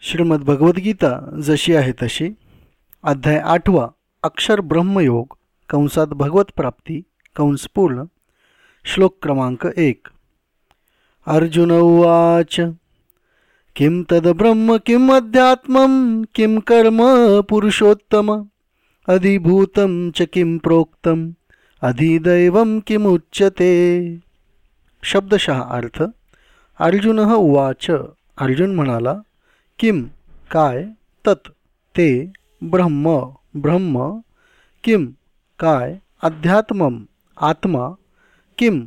श्रीमद भगवद्गीता जशी आहे तशी. अध्याय आठवा अक्षर ब्रह्मयोग कंसात भगवत प्राप्ती कंस पूर्ण. श्लोक क्रमांक एक. अर्जुन उवाच किं तद्ब्रह्म किम् अध्यात्मं किं कर्म पुरुषोत्तम. अधिभूतं च किं प्रोक्तम अधिदैवं किमुच्यते शब्दशः अर्थ अर्जुन उवाच. अर्जुन म्हणाला किम काय तत् ते ब्रह्म ब्रह्म किम काय अध्यात्मम आत्मा किम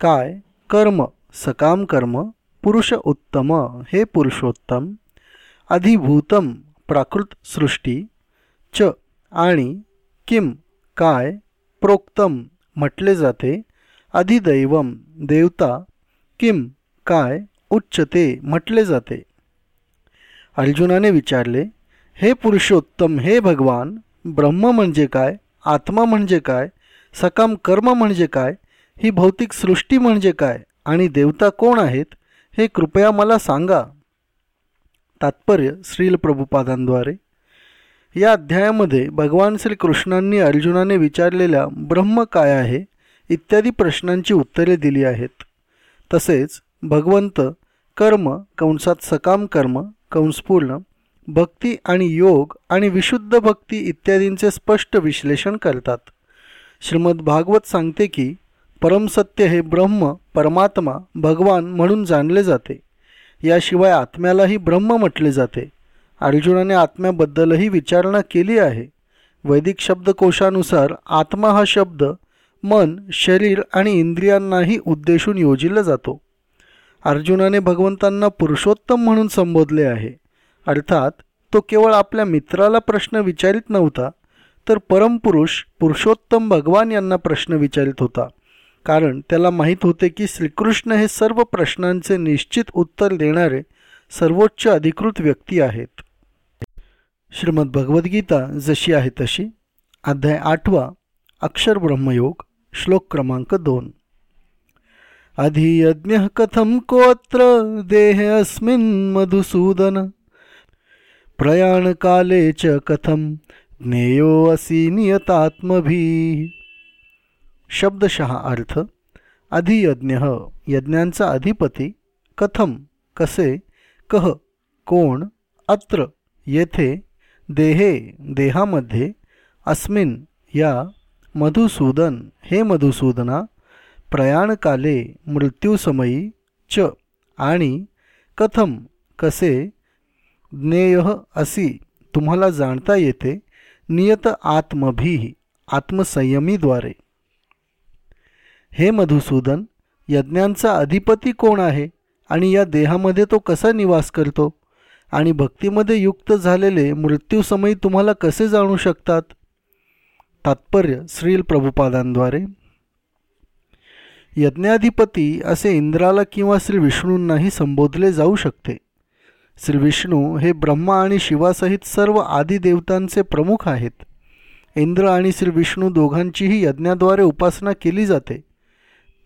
काय कर्म सकाम कर्म पुरुष उत्तम हे पुरुषोत्तम अधिभूतम प्राकृत सृष्टी च आणि किम काय प्रोक्तम म्हटले जाते अधिदैवम देवता किम काय उच्चते म्हटले जाते. अर्जुनाने विचारले हे पुरुषोत्तम हे भगवान ब्रह्म म्हणजे काय आत्मा म्हणजे काय सकाम कर्म म्हणजे काय ही भौतिक सृष्टी म्हणजे काय आणि देवता कोण आहेत हे कृपया मला सांगा. तात्पर्य श्रील प्रभुपादांद्वारे. या अध्यायामध्ये भगवान श्रीकृष्णांनी अर्जुनाने विचारलेल्या ब्रह्म काय आहे इत्यादी प्रश्नांची उत्तरे दिली आहेत. तसेच भगवंत कर्म कंसात सकाम कर्म कंसपूर्ण भक्ती आणि योग आणि विशुद्ध भक्ती इत्यादींचे स्पष्ट विश्लेषण करतात. श्रीमद भागवत सांगते की परमसत्य हे ब्रह्म परमात्मा भगवान म्हणून जाणले जाते. याशिवाय आत्म्यालाही ब्रह्म म्हटले जाते. अर्जुनाने आत्म्याबद्दलही विचारणा केली आहे. वैदिक शब्दकोशानुसार आत्मा हा शब्द मन शरीर आणि इंद्रियांनाही उद्देशून योजिला जातो. अर्जुनाने भगवंतांना पुरुषोत्तम म्हणून संबोधले आहे. अर्थात तो केवळ आपल्या मित्राला प्रश्न विचारित नव्हता तर परमपुरुष पुरुषोत्तम भगवान यांना प्रश्न विचारित होता. कारण त्याला माहीत होते की श्रीकृष्ण हे सर्व प्रश्नांचे निश्चित उत्तर देणारे सर्वोच्च अधिकृत व्यक्ती आहेत. श्रीमद भगवद्गीता जशी आहे तशी. अध्याय आठवा. अक्षर ब्रह्मयोग श्लोक क्रमांक दोन. अधियज्ञः कथं कोत्र देहे अस्मिन् मधुसूदन। प्रयाणकाले च कथं ज्ञेयो असि नियतात्मभी। शब्दशः अर्थ अधियज्ञ यज्ञांचा अधिपती कथम कसे कह कोण अत्र येथे देहे देहामध्ये अस्मिन या मधुसूदन हे मधुसूदना प्रयाणकाले मृत्यूसमयी च आणि कथम कसे ज्ञेय असी तुम्हाला जाणता येते नियत आत्मभी आत्मसंयमीद्वारे. हे मधुसूदन यज्ञांचा अधिपती कोण आहे आणि या देहामध्ये तो कसा निवास करतो आणि भक्तीमध्ये युक्त झालेले मृत्यूसमयी तुम्हाला कसे जाणू शकतात? तात्पर्य श्रील प्रभुपादांद्वारे. यज्ञाधिपती असे इंद्राला किंवा श्री विष्णूंनाही संबोधले जाऊ शकते. श्री विष्णू हे ब्रह्मा आणि शिवासहित सर्व आदिदेवतांचे प्रमुख आहेत. इंद्र आणि श्री विष्णू दोघांचीही यज्ञाद्वारे उपासना केली जाते.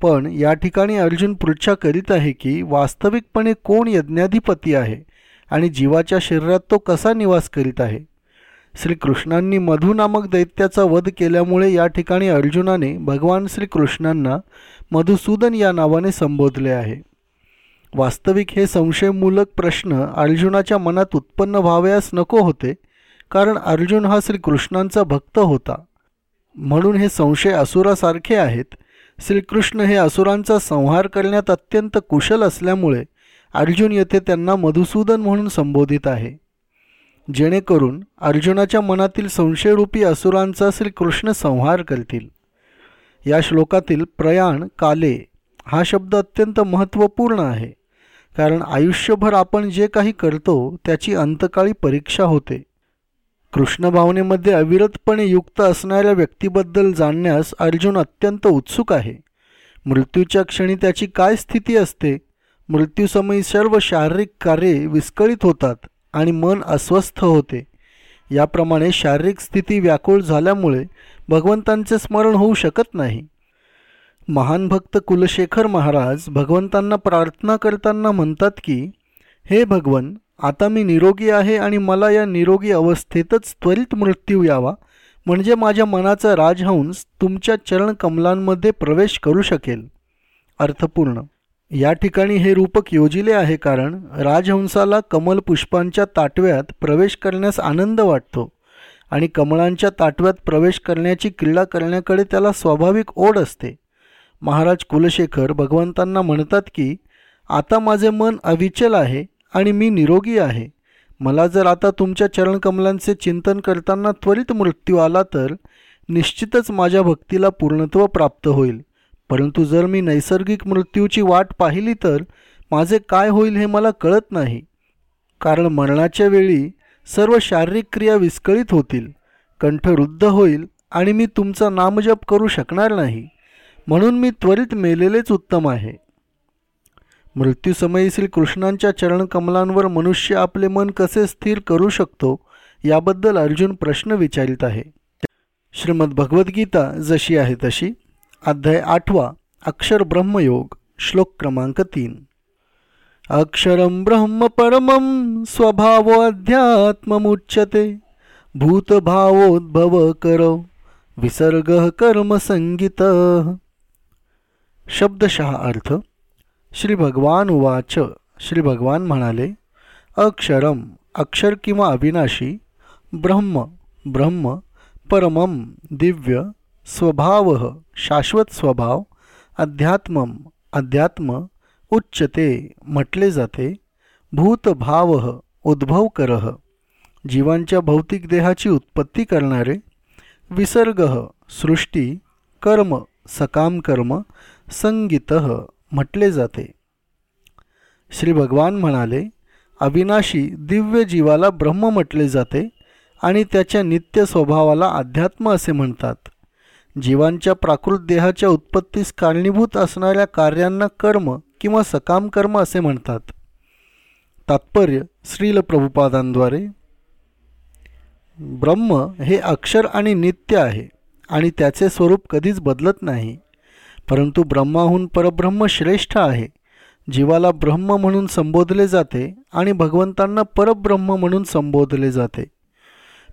पण या ठिकाणी अर्जुन पृच्छा करीत आहे की वास्तविकपणे कोण यज्ञाधिपती आहे आणि जीवाच्या शरीरात तो कसा निवास करीत आहे? श्रीकृष्णांनी मधु नामक दैत्याचा वध केल्यामुळे या ठिकाणी अर्जुनाने भगवान श्रीकृष्णांना मधुसूदन या नावाने संबोधले आहे. वास्तविक हे संशयमूलक प्रश्न अर्जुनाच्या मनात उत्पन्न व्हावयास नको होते कारण अर्जुन हा श्रीकृष्णांचा भक्त होता. म्हणून हे संशय असुरासारखे आहेत. श्रीकृष्ण हे असुरांचा संहार करण्यात अत्यंत कुशल असल्यामुळे अर्जुन येथे त्यांना मधुसूदन म्हणून संबोधित आहे. जेणेकरून अर्जुनाच्या मनातील संशयरूपी असुरांचा श्रीकृष्ण संहार करतील. या श्लोकातील प्रयाण काले हा शब्द अत्यंत महत्त्वपूर्ण आहे कारण आयुष्यभर आपण जे काही करतो त्याची अंतकाळी परीक्षा होते. कृष्ण भावनेमध्ये अविरतपणे युक्त असणाऱ्या व्यक्तीबद्दल जाणण्यास अर्जुन अत्यंत उत्सुक आहे. मृत्यूच्या क्षणी त्याची काय स्थिती असते? मृत्यूसमयी सर्व शारीरिक कार्ये विस्कळीत होतात. आणि मन अस्वस्थ होते. याप्रमाणे शारीरिक स्थिती व्याकुळ झाल्यामुळे भगवंतांचे स्मरण होऊ शकत नाही. महान भक्त कुलशेखर महाराज भगवंतांना प्रार्थना करताना म्हणतात की हे भगवन आता मी निरोगी आहे आणि मला या निरोगी अवस्थेतच त्वरित मृत्यू यावा म्हणजे माझ्या मनाचा राजहंस तुमच्या चरण कमलांमध्ये प्रवेश करू शकेल. अर्थपूर्ण या ठिकाणी हे रूपक योजिले आहे कारण राजहंसाला कमल पुष्पांच्या ताटव्यात प्रवेश करण्यास आनंद वाटतो आणि कमळांच्या ताटव्यात प्रवेश करण्याची क्रीडा करण्याकडे त्याला स्वाभाविक ओढ असते. महाराज कुलशेखर भगवंतांना म्हणतात की आता माझे मन अविचल आहे आणि मी निरोगी आहे. मला जर आता तुमच्या चरणकमलांचे चिंतन करताना त्वरित मृत्यू आला तर निश्चितच माझ्या भक्तीला पूर्णत्व प्राप्त होईल. परंतु जर मी नैसर्गिक मृत्यूची वाट पाहिली तर माझे काय होईल हे मला कळत नाही. कारण मरणाच्या वेळी सर्व शारीरिक क्रिया विस्कळीत होतील कंठ रुद्ध होईल आणि मी तुमचा नामजप करू शकणार नाही. म्हणून मी त्वरित मेलेलेच उत्तम आहे. मृत्यूसमयी श्रीकृष्णांच्या चरणकमलांवर मनुष्य आपले मन कसे स्थिर करू शकतो याबद्दल अर्जुन प्रश्न विचारित आहे. श्रीमद भगवद्गीता जशी आहे तशी. अध्याय आठवा अक्षर ब्रह्मयोग श्लोक क्रमांक तीन. अक्षरं ब्रह्म परमं स्वभाव अध्यात्ममुच्यते भूतभावोद्भव करो विसर्ग कर्मसंगीत शब्दशः अर्थ श्री भगवान उवाच श्री भगवान म्हणाले अक्षरम अक्षर किंवा अविनाशी ब्रह्म ब्रह्म परमम दिव्य स्वभाव शाश्वत स्वभाव अध्यात्म अध्यात्म उच्चते म्हटले जाते भूतभाव उद्भव करह जीवांच्या भौतिक देहाची उत्पत्ती करणारे विसर्ग सृष्टी कर्म सकाम कर्म संगीत म्हटले जाते. श्री भगवान म्हणाले अविनाशी दिव्य जीवाला ब्रह्म म्हटले जाते आणि त्याच्या नित्य स्वभावाला अध्यात्म असे म्हणतात. जीवांच्या प्राकृत देहाच्या उत्पत्तीस कारणीभूत असणाऱ्या कार्यांना कर्म किंवा सकाम कर्म असे म्हणतात. तात्पर्य श्रील प्रभुपादांद्वारे. ब्रह्म हे अक्षर आणि नित्य आहे आणि त्याचे स्वरूप कधीच बदलत नाही. परंतु ब्रह्माहून परब्रह्म श्रेष्ठ आहे. जीवाला ब्रह्म म्हणून संबोधले जाते आणि भगवंतांना परब्रह्म म्हणून संबोधले जाते.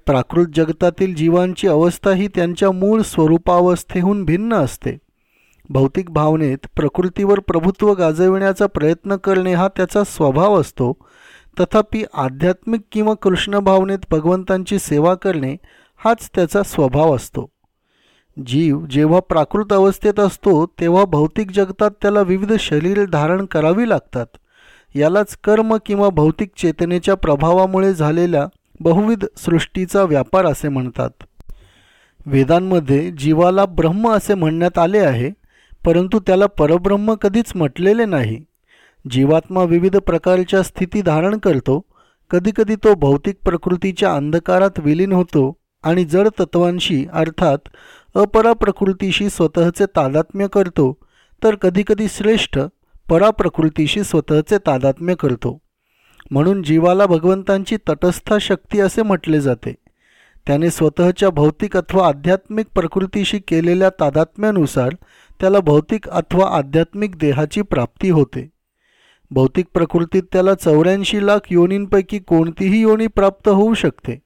प्राकृत जगतातील जीवांची अवस्था ही त्यांच्या मूळ स्वरूपावस्थेहून भिन्न असते. भौतिक भावनेत प्रकृतीवर प्रभुत्व गाजविण्याचा प्रयत्न करणे हा त्याचा स्वभाव असतो. तथापि आध्यात्मिक किंवा कृष्ण भावनेत भगवंतांची सेवा करणे हाच त्याचा स्वभाव असतो. जीव जेव्हा प्राकृत अवस्थेत असतो तेव्हा भौतिक जगतात त्याला विविध शरीर धारण करावी लागतात. यालाच कर्म किंवा भौतिक चेतनेच्या प्रभावामुळे झालेल्या बहुविध सृष्टीचा व्यापार असे म्हणतात. वेदांमध्ये जीवाला ब्रह्म असे म्हणण्यात आले आहे परंतु त्याला परब्रह्म कधीच म्हटलेले नाही. जीवात्मा विविध प्रकारच्या स्थिती धारण करतो कधीकधी तो भौतिक प्रकृतीच्या अंधकारात विलीन होतो आणि जड तत्वांशी अर्थात अपराप्रकृतीशी स्वतःचे तादात्म्य करतो तर कधीकधी श्रेष्ठ पराप्रकृतीशी स्वतःचे तादात्म्य करतो. म्हणून जीवाला भगवंतांची तटस्था शक्ती असे म्हटले जाते. त्याने स्वतःच्या भौतिक अथवा आध्यात्मिक प्रकृतीशी केलेल्या तादात्म्यानुसार त्याला भौतिक अथवा आध्यात्मिक देहाची प्राप्ती होते. भौतिक प्रकृतीत त्याला चौऱ्याऐंशी लाख योनींपैकी कोणतीही योनी प्राप्त होऊ शकते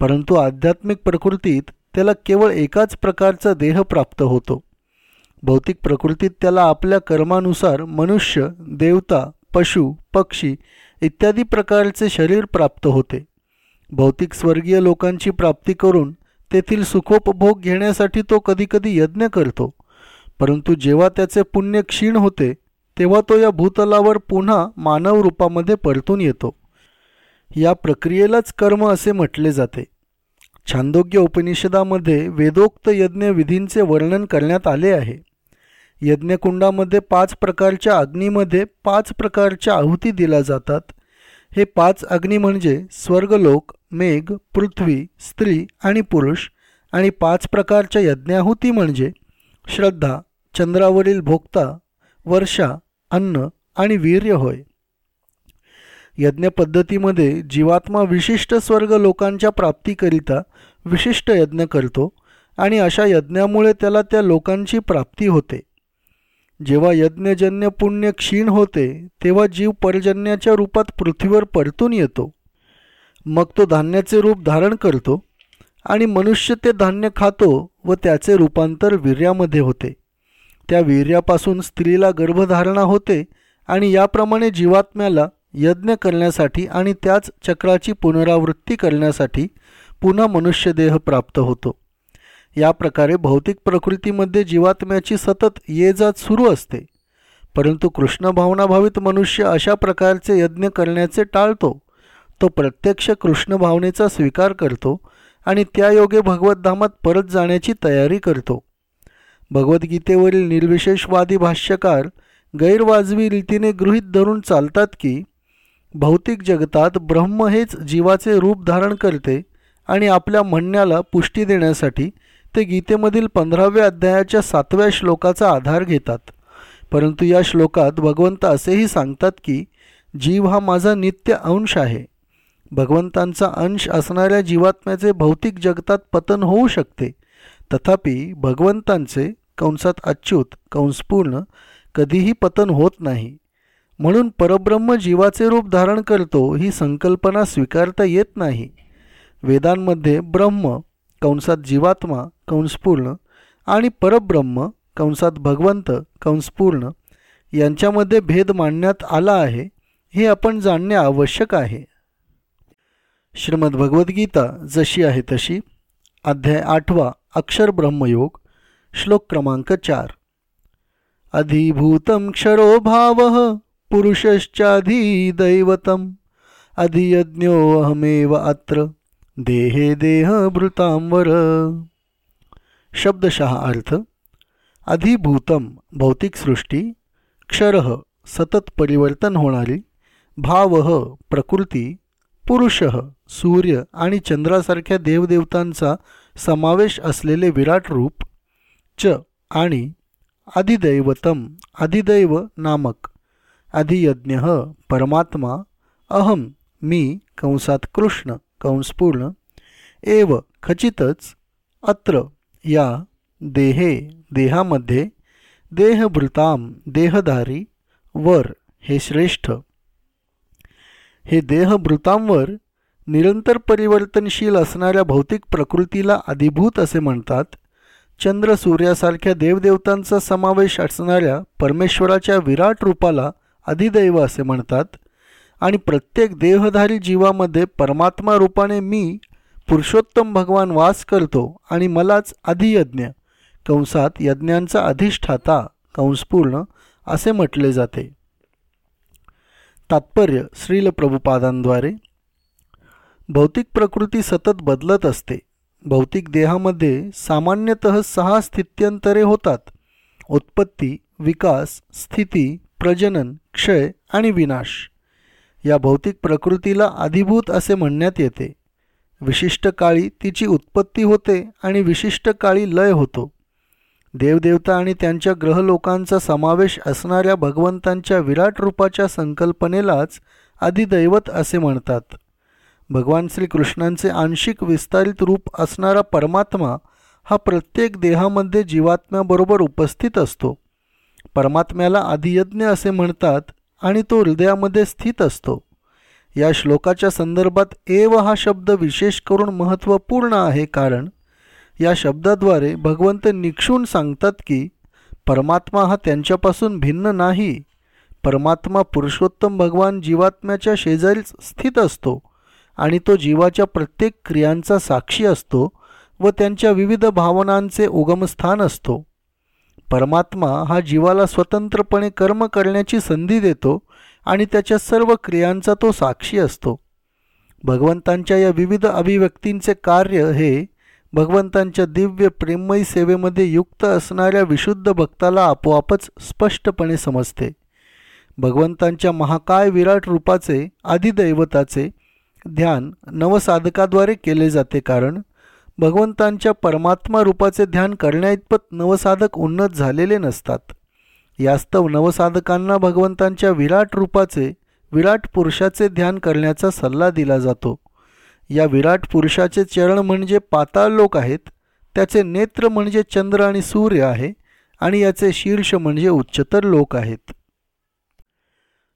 परंतु आध्यात्मिक प्रकृतीत त्याला केवळ एकाच प्रकारचा देह प्राप्त होतो. भौतिक प्रकृतीत त्याला आपल्या कर्मानुसार मनुष्य देवता पशु पक्षी इत्यादी प्रकारचे शरीर प्राप्त होते. भौतिक स्वर्गीय लोकांची प्राप्ती करून तेथील सुखोपभोग घेण्यासाठी तो कधीकधी यज्ञ करतो. परंतु जेव्हा त्याचे पुण्य क्षीण होते तेव्हा तो या भूतलावर पुन्हा मानव रूपामध्ये परतून येतो. या प्रक्रियेलाच कर्म असे म्हटले जाते. छांदोग्य उपनिषदामध्ये वेदोक्त यज्ञ विधींचे वर्णन करण्यात आले आहे. यज्ञकुंडामध्ये पाच प्रकारच्या अग्नीमध्ये पाच प्रकारच्या आहुती दिल्या जातात. हे पाच अग्नी म्हणजे स्वर्गलोक मेघ पृथ्वी स्त्री आणि पुरुष आणि पाच प्रकारच्या यज्ञाहुती म्हणजे श्रद्धा चंद्रावरील भोक्ता वर्षा अन्न आणि वीर्य होय. यज्ञपद्धतीमध्ये जीवात्मा विशिष्ट स्वर्ग लोकांच्या प्राप्तीकरिता विशिष्ट यज्ञ करतो आणि अशा यज्ञामुळे त्याला त्या लोकांची प्राप्ती होते. जेव्हा यज्ञजन्य पुण्य क्षीण होते तेव्हा जीव परजन्याच्या रूपात पृथ्वीवर परतून येतो. मग तो धान्याचे रूप धारण करतो आणि मनुष्य ते धान्य खातो व त्याचे रूपांतर वीर्यामध्ये होते. त्या वीर्यापासून स्त्रीला गर्भधारणा होते आणि याप्रमाणे जीवात्म्याला यज्ञ करण्यासाठी आणि त्याच चक्राची पुनरावृत्ती करण्यासाठी पुन्हा मनुष्यदेह प्राप्त होतो. या प्रकारे भौतिक प्रकृतीमध्ये जीवात्म्याची सतत ये जात सुरू असते. परंतु कृष्ण भावनाभावित मनुष्य अशा प्रकारचे यज्ञ करण्याचे टाळतो. तो प्रत्यक्ष कृष्ण भावनेचा स्वीकार करतो आणि त्या योगे परत जाण्याची तयारी करतो. भगवद्गीतेवरील निर्विशेषवादी भाष्यकार गैरवाजवी रीतीने गृहीत धरून चालतात की भौतिक जगतात ब्रह्म हेच जीवाचे रूप धारण करते आणि आपल्या म्हणण्याला पुष्टी देण्यासाठी ते गीतेमधील पंधराव्या अध्यायाच्या सातव्या श्लोकाचा आधार घेतात. परंतु या श्लोकात भगवंत असेही सांगतात की जीव हा माझा नित्य अंश आहे. भगवंतांचा अंश असणाऱ्या जीवात्म्याचे भौतिक जगतात पतन होऊ शकते. तथापि भगवंतांचे कंसात अच्युत कंसपूर्ण कधीही पतन होत नाही. म्हणून परब्रह्म जीवाचे रूप धारण करतो ही संकल्पना स्वीकारता येत नाही. वेदांमध्ये ब्रह्म कंसात जीवात्मा कंसपूर्ण आणि परब्रह्म कंसात भगवंत कंसपूर्ण यांच्यामध्ये भेद मांडण्यात आला आहे हे आपण जाणणे आवश्यक आहे. श्रीमद भगवद्गीता जशी आहे तशी अध्याय आठवा अक्षर ब्रह्मयोग श्लोक क्रमांक चार. अधिभूतं क्षरो भाव पुरुषश्चाधिदैवतम अधियज्ञोऽहमेव अत्र. देहे देहभृतांवर शब्दशः अर्थ अधिभूतम भौतिक सृष्टी क्षर सतत परिवर्तन होणारी भाव प्रकृती पुरुष सूर्य आणि चंद्रासारख्या देवदेवतांचा समावेश असलेले विराट रूप च आणि अधिदैवतम अधिदैव नामक अधियज्ञ परमात्मा अहम मी कंसात कृष्ण. कंसपूर्ण एव खचितच अत्र या देहे देहामध्ये देहभृताम देहधारी वर हे श्रेष्ठ. हे देहभृतांवर निरंतर परिवर्तनशील असणाऱ्या भौतिक प्रकृतीला अधिभूत असे म्हणतात. चंद्र सूर्यासारख्या देवदेवतांचा समावेश असणाऱ्या परमेश्वराच्या विराट रूपाला अधिदैव असे म्हणतात. आणि प्रत्येक देहधारी जीवामध्ये परमात्मा रूपाने मी पुरुषोत्तम भगवान वास करतो आणि मलाच अधियज्ञ कंसात यज्ञांचा अधिष्ठाता कंसपूर्ण असे म्हटले जाते. तात्पर्य श्रील प्रभुपादांद्वारे. भौतिक प्रकृती सतत बदलत असते. भौतिक देहामध्ये सामान्यतः सहा स्थित्यंतरे होतात. उत्पत्ती विकास स्थिती प्रजनन क्षय आणि विनाश. या भौतिक प्रकृतीला अधिभूत असे म्हणण्यात येते. विशिष्ट काळी तिची उत्पत्ती होते आणि विशिष्ट काळी लय होतो. देवदेवता आणि त्यांच्या ग्रहलोकांचा समावेश असणाऱ्या भगवंतांच्या विराट रूपाच्या संकल्पनेलाच अधिदैवत असे म्हणतात. भगवान श्रीकृष्णांचे आंशिक विस्तारित रूप असणारा परमात्मा हा प्रत्येक देहामध्ये जीवात्म्याबरोबर उपस्थित असतो. परमात्म्याला आदियज्ञ असे म्हणतात आणि तो हृदयामध्ये स्थित असतो. या श्लोकाच्या संदर्भात एव हा शब्द विशेष करून महत्त्वपूर्ण आहे कारण या शब्दाद्वारे भगवंत निक्षून सांगतात की परमात्मा हा त्यांच्यापासून भिन्न नाही. परमात्मा पुरुषोत्तम भगवान जीवात्म्याच्या शेजारीच स्थित असतो आणि तो जीवाच्या प्रत्येक क्रियांचा साक्षी असतो व त्यांच्या विविध भावनांचे उगमस्थान असतो. परमात्मा हा जीवाला स्वतंत्रपणे कर्म करण्याची संधी देतो आणि त्याच्या सर्व क्रियांचा तो साक्षी असतो. भगवंतांच्या या विविध अभिव्यक्तींचे कार्य हे भगवंतांच्या दिव्य प्रेममयी सेवेमध्ये युक्त असणाऱ्या विशुद्ध भक्ताला आपोआपच स्पष्टपणे समजते. भगवंतांच्या महाकाय विराट रूपाचे आदिदैवताचे ध्यान नवसाधकाद्वारे केले जाते कारण भगवंतांच्या परमात्मा रूपाचे ध्यान करण्याइतपत नवसाधक उन्नत झालेले नसतात. यास्तव नवसाधकांना भगवंतांच्या विराट रूपाचे विराट पुरुषाचे ध्यान करण्याचा सल्ला दिला जातो. या विराट पुरुषाचे चरण म्हणजे पाताळ लोक आहेत त्याचे नेत्र म्हणजे चंद्र आणि सूर्य आहे आणि याचे शीर्ष म्हणजे उच्चतर लोक आहेत.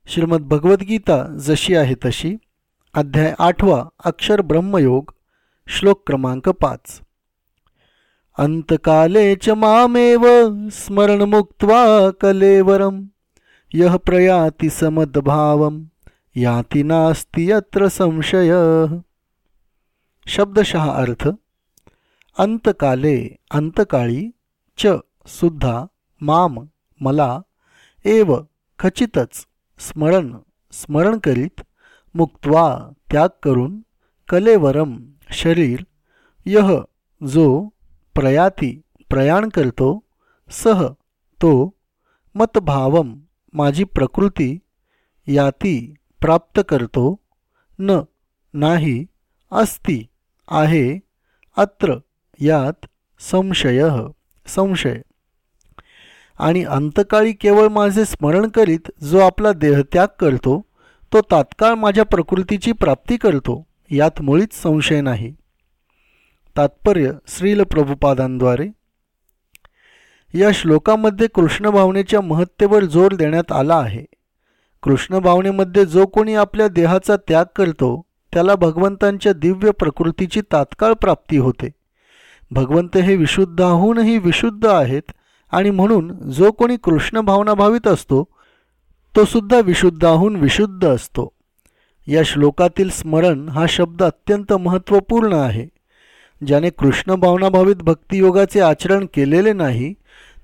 श्रीमद भगवद्गीता जशी आहे तशी. अध्याय आठवा अक्षर ब्रह्मयोग. श्लोक क्रमांक पाच. अंतकाले च मामेव स्मरणमुक्त्वा कलेवरम यह प्रयाति समद्भावम याती नास्ती यत्र संशय. शब्दशः अर्थ अंतकाले अंतकाळी च सुद्धा माम मला एव खचितच स्मरण स्मरण करीत मुक्त्वा त्याग करून कलेवरम शरीर यह जो प्रयाती प्रयाण करतो सह तो मतभावम माझी प्रकृती याती प्राप्त करतो न नाही अस्ति आहे अत्र यात संशय संशय. आणि अंतकाळी केवळ माझे स्मरण करीत जो आपला देहत्याग करतो तो तात्काळ माझ्या प्रकृतीची प्राप्ती करतो. यात मुळीच संशय नाही. तात्पर्य श्रील प्रभुपादांद्वारे. या श्लोकामध्ये कृष्ण भावनेच्या महत्तेवर जोर देण्यात आला आहे. कृष्ण भावनेमध्ये जो कोणी आपल्या देहाचा त्याग करतो त्याला भगवंतांच्या दिव्य प्रकृतीची तात्काळ प्राप्ती होते. भगवंत हे विशुद्धाहूनही विशुद्ध आहेत आणि म्हणून जो कोणी कृष्ण भावना असतो तो सुद्धा विशुद्धाहून विशुद्ध असतो. या श्लोकातील स्मरण हा शब्द अत्यंत महत्त्वपूर्ण आहे. ज्याने कृष्ण भावनाभावित भक्तियोगाचे आचरण केलेले नाही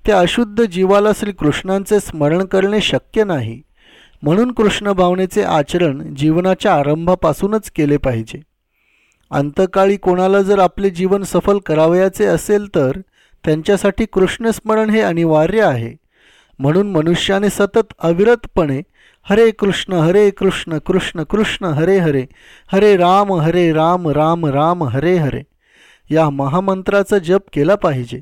त्या अशुद्ध जीवाला श्रीकृष्णांचे स्मरण करणे शक्य नाही. म्हणून कृष्ण भावनेचे आचरण जीवनाच्या आरंभापासूनच केले पाहिजे. अंतकाळी कोणाला जर आपले जीवन सफल करावयाचे असेल तर त्यांच्यासाठी कृष्णस्मरण हे अनिवार्य आहे. म्हणून मनुष्याने सतत अविरतपणे हरे कृष्ण हरे कृष्ण कृष्ण कृष्ण हरे हरे. हरे राम हरे राम राम राम हरे हरे. या महामंत्राचा जप केला पाहिजे.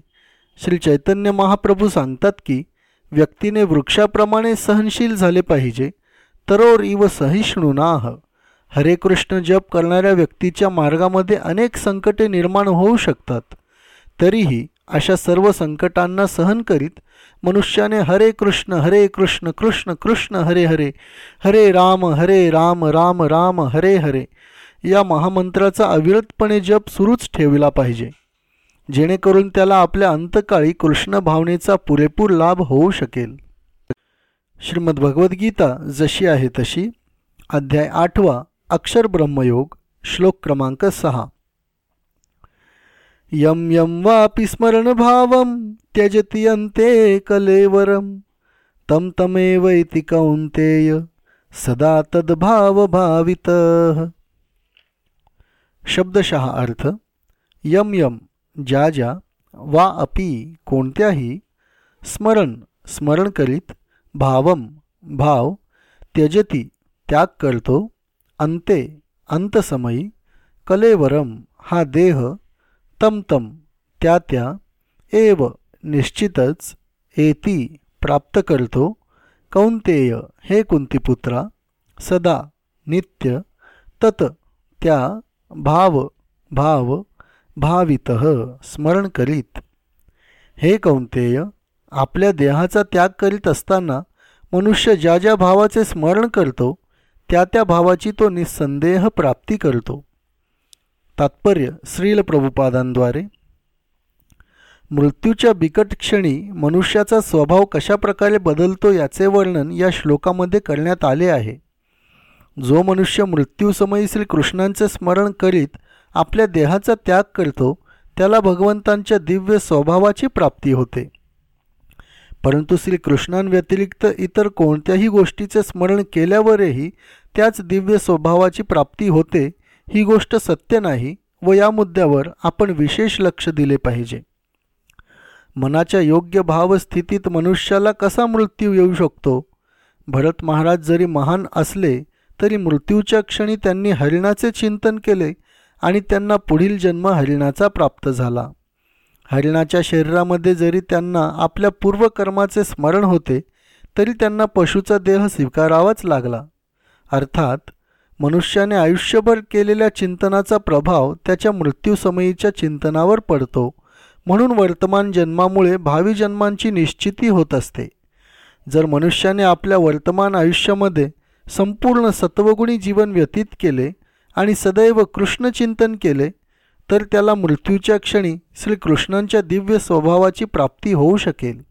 श्री चैतन्य महाप्रभू सांगतात की व्यक्तीने वृक्षाप्रमाणे सहनशील झाले पाहिजे. तरोर इव सहिष्णुनाह हरे कृष्ण जप करणाऱ्या व्यक्तीच्या मार्गामध्ये अनेक संकटे निर्माण होऊ शकतात. तरीही अशा सर्व संकटांना सहन करीत मनुष्याने हरे कृष्ण हरे कृष्ण कृष्ण कृष्ण हरे हरे हरे राम हरे राम राम राम हरे हरे या महामंत्राचा अविरतपणे जप सुरूच ठेवला पाहिजे. जेणेकरून त्याला आपल्या अंतकाळी कृष्ण भावनेचा पुरेपूर लाभ होऊ शकेल. श्रीमद भगवद्गीता जशी आहे तशी अध्याय आठवा अक्षर ब्रह्मयोग श्लोक क्रमांक सहा. यम यम वापि स्मरणभावं त्यजति अंते कलेवरम तम तमेव इति कौंतेय सदा भावित शब्दशः अर्थ यम यम ज्या ज्या वा अपी कोणत्याही स्मरण स्मरण करीत भावम भाव त्यजती, त्याग करतो अंते अंतसमयी कलेवरम हा देह तम तम त्या त्या एव निश्चितच एती प्राप्त करतो कौंतेय हे कुंतीपुत्रा सदा नित्य तत त्या भाव भाव भावित स्मरण करीत. हे कौंतेय आपल्या देहाचा त्याग करीत असताना मनुष्य ज्या ज्या भावाचे स्मरण करतो त्या त्या भावाची तो निसंदेह प्राप्ती करतो. तात्पर्य श्रील प्रभुपादांद्वारे मृत्यूच्या बिकट क्षणी मनुष्याचा स्वभाव कशा प्रकारे बदलतो याचे वर्णन या श्लोकामध्ये करण्यात आले आहे. जो मनुष्य मृत्यूसमयी श्रीकृष्णांचे स्मरण करीत आपल्या देहाचा त्याग करतो त्याला भगवंतांच्या दिव्य स्वभावाची प्राप्ती होते. परंतु श्रीकृष्णांव्यतिरिक्त इतर कोणत्याही गोष्टीचे स्मरण केल्यावरही त्याच दिव्य स्वभावाची प्राप्ती होते ही गोष्ट सत्य नाही व या मुद्द्यावर आपण विशेष लक्ष दिले पाहिजे. मनाच्या योग्य भावस्थितीत मनुष्याला कसा मृत्यू येऊ शकतो? भरत महाराज जरी महान असले तरी मृत्यूच्या क्षणी त्यांनी हरिणाचे चिंतन केले आणि त्यांना पुढील जन्म हरिणाचा प्राप्त झाला. हरिणाच्या शरीरामध्ये जरी त्यांना आपल्या पूर्वकर्माचे स्मरण होते तरी त्यांना पशुचा देह स्वीकारावाच लागला. अर्थात मनुष्याने आयुष्यभर केलेल्या चिंतनाचा प्रभाव त्याच्या मृत्यूसमयीच्या चिंतनावर पडतो. म्हणून वर्तमान जन्मामुळे भावी जन्मांची निश्चिती होत असते. जर मनुष्याने आपल्या वर्तमान आयुष्यामध्ये संपूर्ण सत्वगुणी जीवन व्यतीत केले आणि सदैव कृष्णचिंतन केले तर त्याला मृत्यूच्या क्षणी श्रीकृष्णांच्या दिव्य स्वभावाची प्राप्ती होऊ शकेल.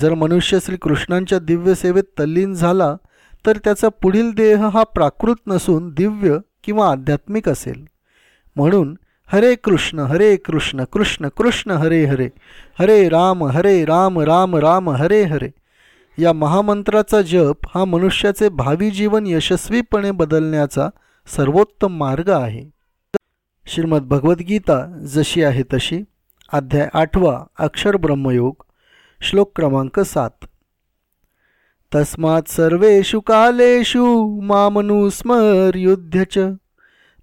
जर मनुष्य श्रीकृष्णांच्या दिव्य सेवेत तल्लीन झाला तर त्याचा पुढील देह हा प्राकृत नसून दिव्य किंवा आध्यात्मिक असेल. म्हणून हरे कृष्ण हरे कृष्ण कृष्ण कृष्ण हरे हरे हरे राम हरे राम राम राम हरे हरे. या महामंत्राचा जप हा मनुष्याचे भावी जीवन यशस्वीपणे बदलण्याचा सर्वोत्तम मार्ग आहे. श्रीमद भगवद्गीता जशी आहे तशी. अध्याय आठवा अक्षर ब्रह्मयोग श्लोक क्रमांक सात. तस्मात् सर्वेषु कालेषु मामनुस्मर्युध्य च।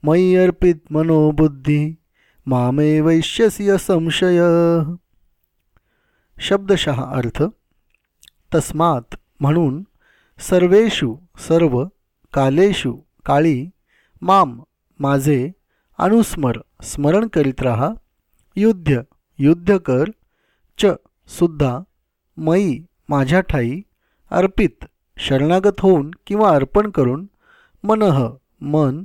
मयि अर्पित मनोबुद्धी मामे वैश्यसी असंशय। शब्दशः अर्थ तस्मात म्हणून सर्वेषु सर्व कालेषु काळी माम माझे अनुस्मर स्मरण करीत राहा युद्ध युद्ध कर च सुद्धा मयी माझ्या ठाई अर्पित शरणागत होऊन किंवा अर्पण करून मनः मन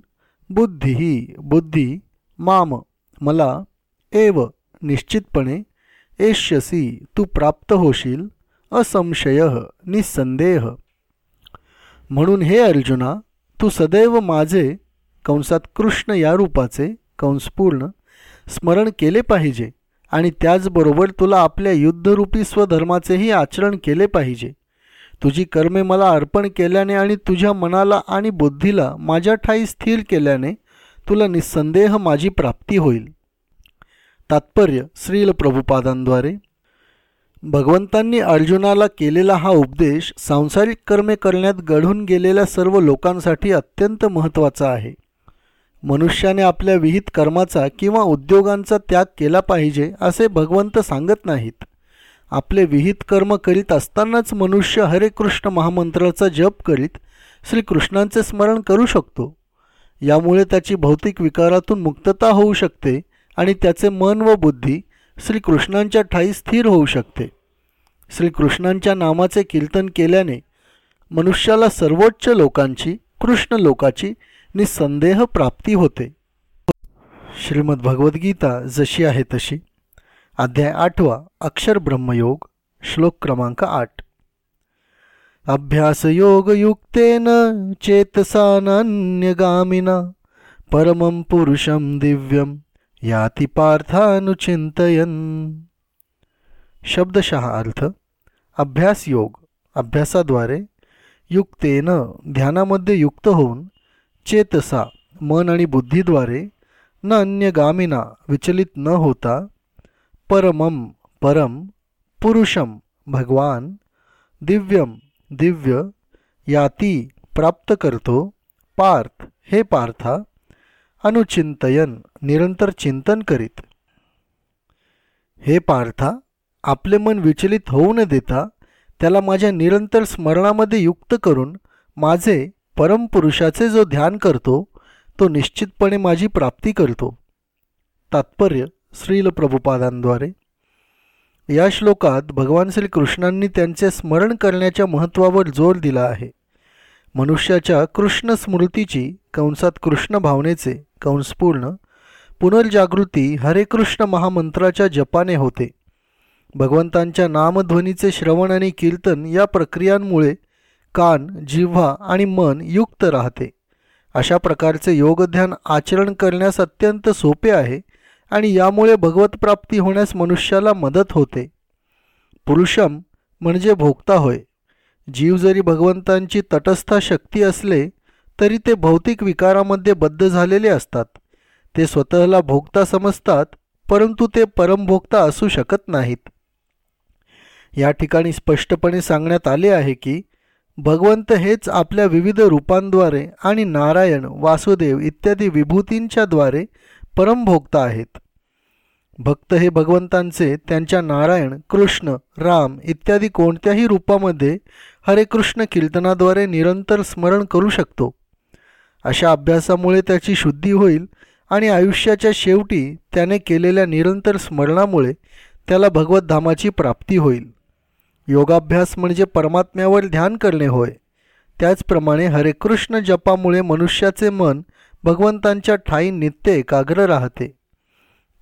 बुद्धी बुद्धी माम मला एव निश्चितपणे एष्यसी तू प्राप्त होशील असंशय निसंदेह. म्हणून हे अर्जुना तू सदैव माझे कंसात कृष्ण या रूपाचे कंसपूर्ण स्मरण केले पाहिजे आणि त्याचबरोबर तुला आपल्या युद्धरूपी स्वधर्माचेही आचरण केले पाहिजे. तुझी कर्मे मला अर्पण केल्याने आणि तुझ्या मनाला आणि बुद्धीला माझ्या ठाई स्थिर केल्याने तुला निसंदेह माझी प्राप्ती होईल. तात्पर्य श्रील प्रभुपादांद्वारे. भगवंतांनी अर्जुनाला केलेला हा उपदेश सांसारिक कर्मे करण्यात घडून गेलेल्या सर्व लोकांसाठी अत्यंत महत्त्वाचा आहे. मनुष्याने आपल्या विहित कर्माचा किंवा उद्योगांचा त्याग केला पाहिजे असे भगवंत सांगत नाहीत. आपले विहित कर्म करीत असतानाच मनुष्य हरे कृष्ण महामंत्राचा जप करीत श्रीकृष्णांचे स्मरण करू शकतो. यामुळे त्याची भौतिक विकारातून मुक्तता होऊ शकते आणि त्याचे मन व बुद्धी श्रीकृष्णांच्या ठाई स्थिर होऊ शकते. श्रीकृष्णांच्या नामाचे कीर्तन केल्याने मनुष्याला सर्वोच्च लोकांची कृष्ण लोकाची निसंदेह प्राप्ती होते. श्रीमद्भगवद्गीता जशी आहे तशी. अध्याय आठवा, अक्षर ब्रह्मयोग, श्लोक क्रमांक आठ. अभ्यासयोगयुक्तेन चेतसानान्यगामिना, परमं पुरुषं दिव्यं याति पार्थानुचिंतयन शब्दशः अर्थ अभ्यास योग अभ्यासाद्वारे युक्तेन ध्यानामध्ये युक्त होऊन चेतसा, मन आणि बुद्धीद्वारे न अन्यगामिना विचलित न होता परमम परम पुरुषम भगवान दिव्यम दिव्य याती प्राप्त करतो पार्थ हे पार्था अनुचिंतयन निरंतर चिंतन करीत. हे पार्था आपले मन विचलित होऊ न देता त्याला माझ्या निरंतर स्मरणामध्ये युक्त करून माझे परमपुरुषाचे जो ध्यान करतो तो निश्चितपणे माझी प्राप्ती करतो. तात्पर्य श्रील प्रभुपादांद्वारे या श्लोकात भगवान श्रीकृष्णांनी त्यांचे स्मरण करण्याच्या महत्त्वावर जोर दिला आहे. मनुष्याच्या कृष्ण स्मृतीची कंसात कृष्ण भावनेचे कंसपूर्ण पुनर्जागृती हरे कृष्ण महामंत्राच्या जपाने होते. भगवंतांच्या नामध्वनीचे श्रवण आणि कीर्तन या प्रक्रियांमुळे कान जिव्हा आणि मन युक्त राहते. अशा प्रकारचे योगध्यान आचरण करण्यास अत्यंत सोपे आहे. आणि यामुळे भगवत प्राप्ती होण्यास मनुष्याला मदत होते. पुरुषम म्हणजे भोगता होय. जीव जरी भगवंतांची तटस्था शक्ती असले तरी ते भौतिक विकारामध्ये बद्ध झालेले असतात. ते स्वतःला भोगता समजतात परंतु ते परमभोगता असू शकत नाहीत. या ठिकाणी स्पष्टपणे सांगण्यात आले आहे की भगवंत हेच आपल्या विविध रूपांद्वारे आणि नारायण वासुदेव इत्यादी विभूतींच्याद्वारे परमभोक्ता आहेत. भक्त हे भगवंतांचे त्यांच्या नारायण कृष्ण राम इत्यादी कोणत्याही रूपामध्ये हरे कृष्ण कीर्तनाद्वारे निरंतर स्मरण करू शकतो. अशा अभ्यासामुळे त्याची शुद्धी होईल आणि आयुष्याच्या शेवटी त्याने केलेल्या निरंतर स्मरणामुळे त्याला भगवतधामाची प्राप्ती होईल. योगाभ्यास म्हणजे परमात्म्यावर ध्यान करणे होय. त्याचप्रमाणे हरे कृष्ण जपामुळे मनुष्याचे मन भगवंतांच्या ठाई नित्य एकाग्र राहते.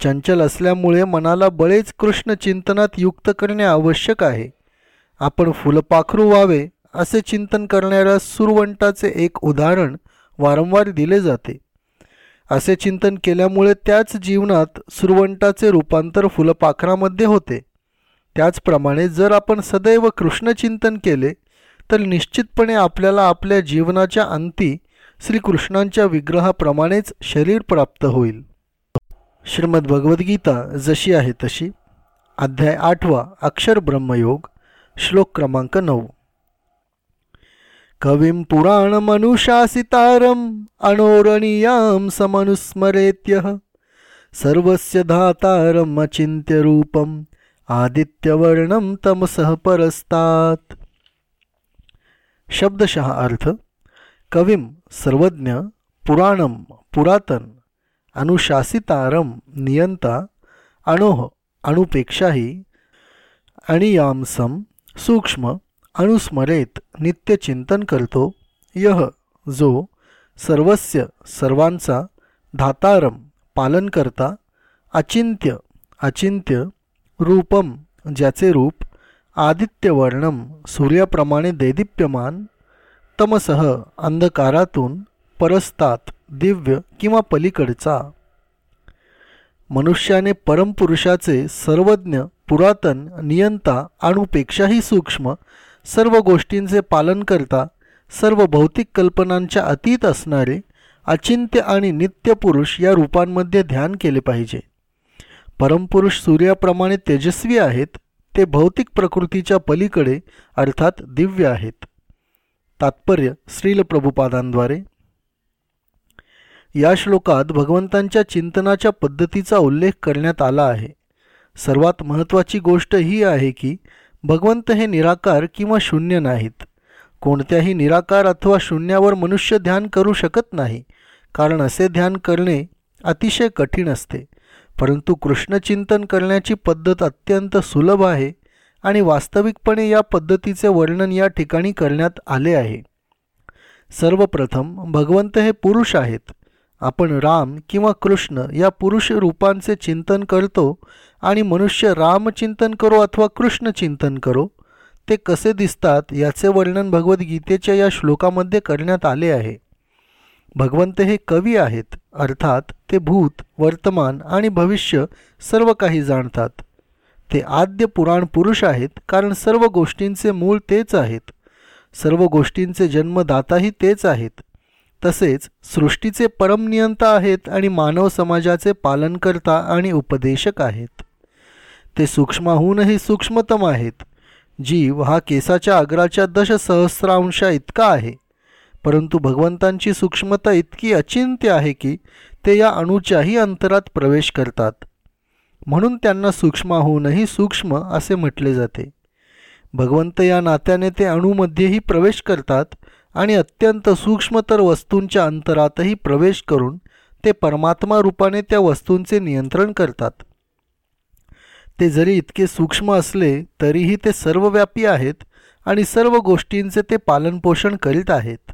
चंचल असल्यामुळे मनाला बळेच कृष्ण चिंतनात युक्त करणे आवश्यक आहे. आपण फुलपाखरू व्हावे असे चिंतन करणाऱ्या सुरवंटाचे एक उदाहरण वारंवार दिले जाते. असे चिंतन केल्यामुळे त्याच जीवनात सुरवंटाचे रूपांतर फुलपाखरामध्ये होते. त्याचप्रमाणे जर आपण सदैव कृष्णचिंतन केले तर निश्चितपणे आपल्याला आपल्या जीवनाच्या अंती श्रीकृष्णांच्या विग्रहाप्रमाणेच शरीर प्राप्त होईल. श्रीमद भगवद्गीता जशी आहे तशी. अध्याय आठवा अक्षर ब्रह्मयोग श्लोक क्रमांक नऊ. कविं पुराणमनुशासितारम् अणोरणीयां समनुस्मरेत्यः सर्वस्य धातारम् अचिन्त्यरूपम् आदित्यवर्णं तमसः परस्तात्. शब्दशः अर्थ कविम सर्वज्ञ पुराणम पुरातन अनुशासितारम नियंता अणोह अणुपेक्षाही आणि सूक्ष्म अनुस्मरेत नित्यचिंतन करतो यह जो सर्वस्य सर्वांचा धातारम पालन करता अचिंत्य अचिंत्य रूपम ज्याचे रूप आदित्यवर्णम सूर्याप्रमाणे देदीप्यमान तमसह अंधकारातून परस्तात दिव्य किंवा पलीकडचा. मनुष्याने परमपुरुषाचे सर्वज्ञ पुरातन नियंता अणुपेक्षाही सूक्ष्म सर्व गोष्टींचे पालन करता सर्व भौतिक कल्पनांच्या अतीत असणारे अचिंत्य आणि नित्य पुरुष या रूपांमध्ये ध्यान केले पाहिजे. परमपुरुष सूर्याप्रमाणे तेजस्वी आहेत ते भौतिक प्रकृतीच्या पलीकडे अर्थात दिव्य आहेत. तात्पर्य श्रील प्रभुपादांद्वारे. या श्लोकात भगवंतांच्या चिंतनाच्या पद्धतीचा उल्लेख करण्यात आला आहे. सर्वात महत्त्वाची गोष्ट ही आहे की भगवंत हे निराकार किंवा शून्य नाहीत. कोणत्याही निराकार अथवा शून्यावर मनुष्य ध्यान करू शकत नाही. कारण असे ध्यान करणे अतिशय कठीण असते. परंतु कृष्णचिंतन करण्याची पद्धत अत्यंत सुलभ आहे. आणि वास्तविकपणे या पद्धतीचे वर्णन या ठिकाणी करण्यात आले आहे. सर्वप्रथम भगवंत हे पुरुष आहेत. आपण राम किंवा कृष्ण या पुरुष रूपांचे चिंतन करतो आणि मनुष्य रामचिंतन करो अथवा कृष्ण चिंतन करो ते कसे दिसतात याचे वर्णन भगवद्गीतेच्या या श्लोकामध्ये करण्यात आले आहे. भगवंत हे कवी आहेत अर्थात ते भूत वर्तमान आणि भविष्य सर्व काही जाणतात. ते आद्य पुराण पुरुष आहेत कारण सर्व गोष्टींचे मूळ तेच आहेत. सर्व गोष्टींचे जन्मदाताही तेच आहेत. तसेच सृष्टीचे परमनियंता आहेत आणि मानव समाजाचे पालनकर्ता आणि उपदेशक आहेत. ते सूक्ष्माहूनही सूक्ष्मतम आहेत. जीव हा केसाच्या आग्राच्या दशसहस्रांशा इतका आहे. परंतु भगवंतांची सूक्ष्मता इतकी अचिंत्य आहे की ते या अणूच्याही अंतरात प्रवेश करतात. म्हणून त्यांना सूक्ष्माहूनही सूक्ष्म असे म्हटले जाते. भगवंत या नात्याने ते अणूमध्येही प्रवेश करतात आणि अत्यंत सूक्ष्मतर वस्तूंच्या अंतरातही प्रवेश करून ते परमात्मा रूपाने त्या वस्तूंचे नियंत्रण करतात. ते जरी इतके सूक्ष्म असले तरीही ते सर्वव्यापी आहेत आणि सर्व गोष्टींचे ते पालनपोषण करीत आहेत.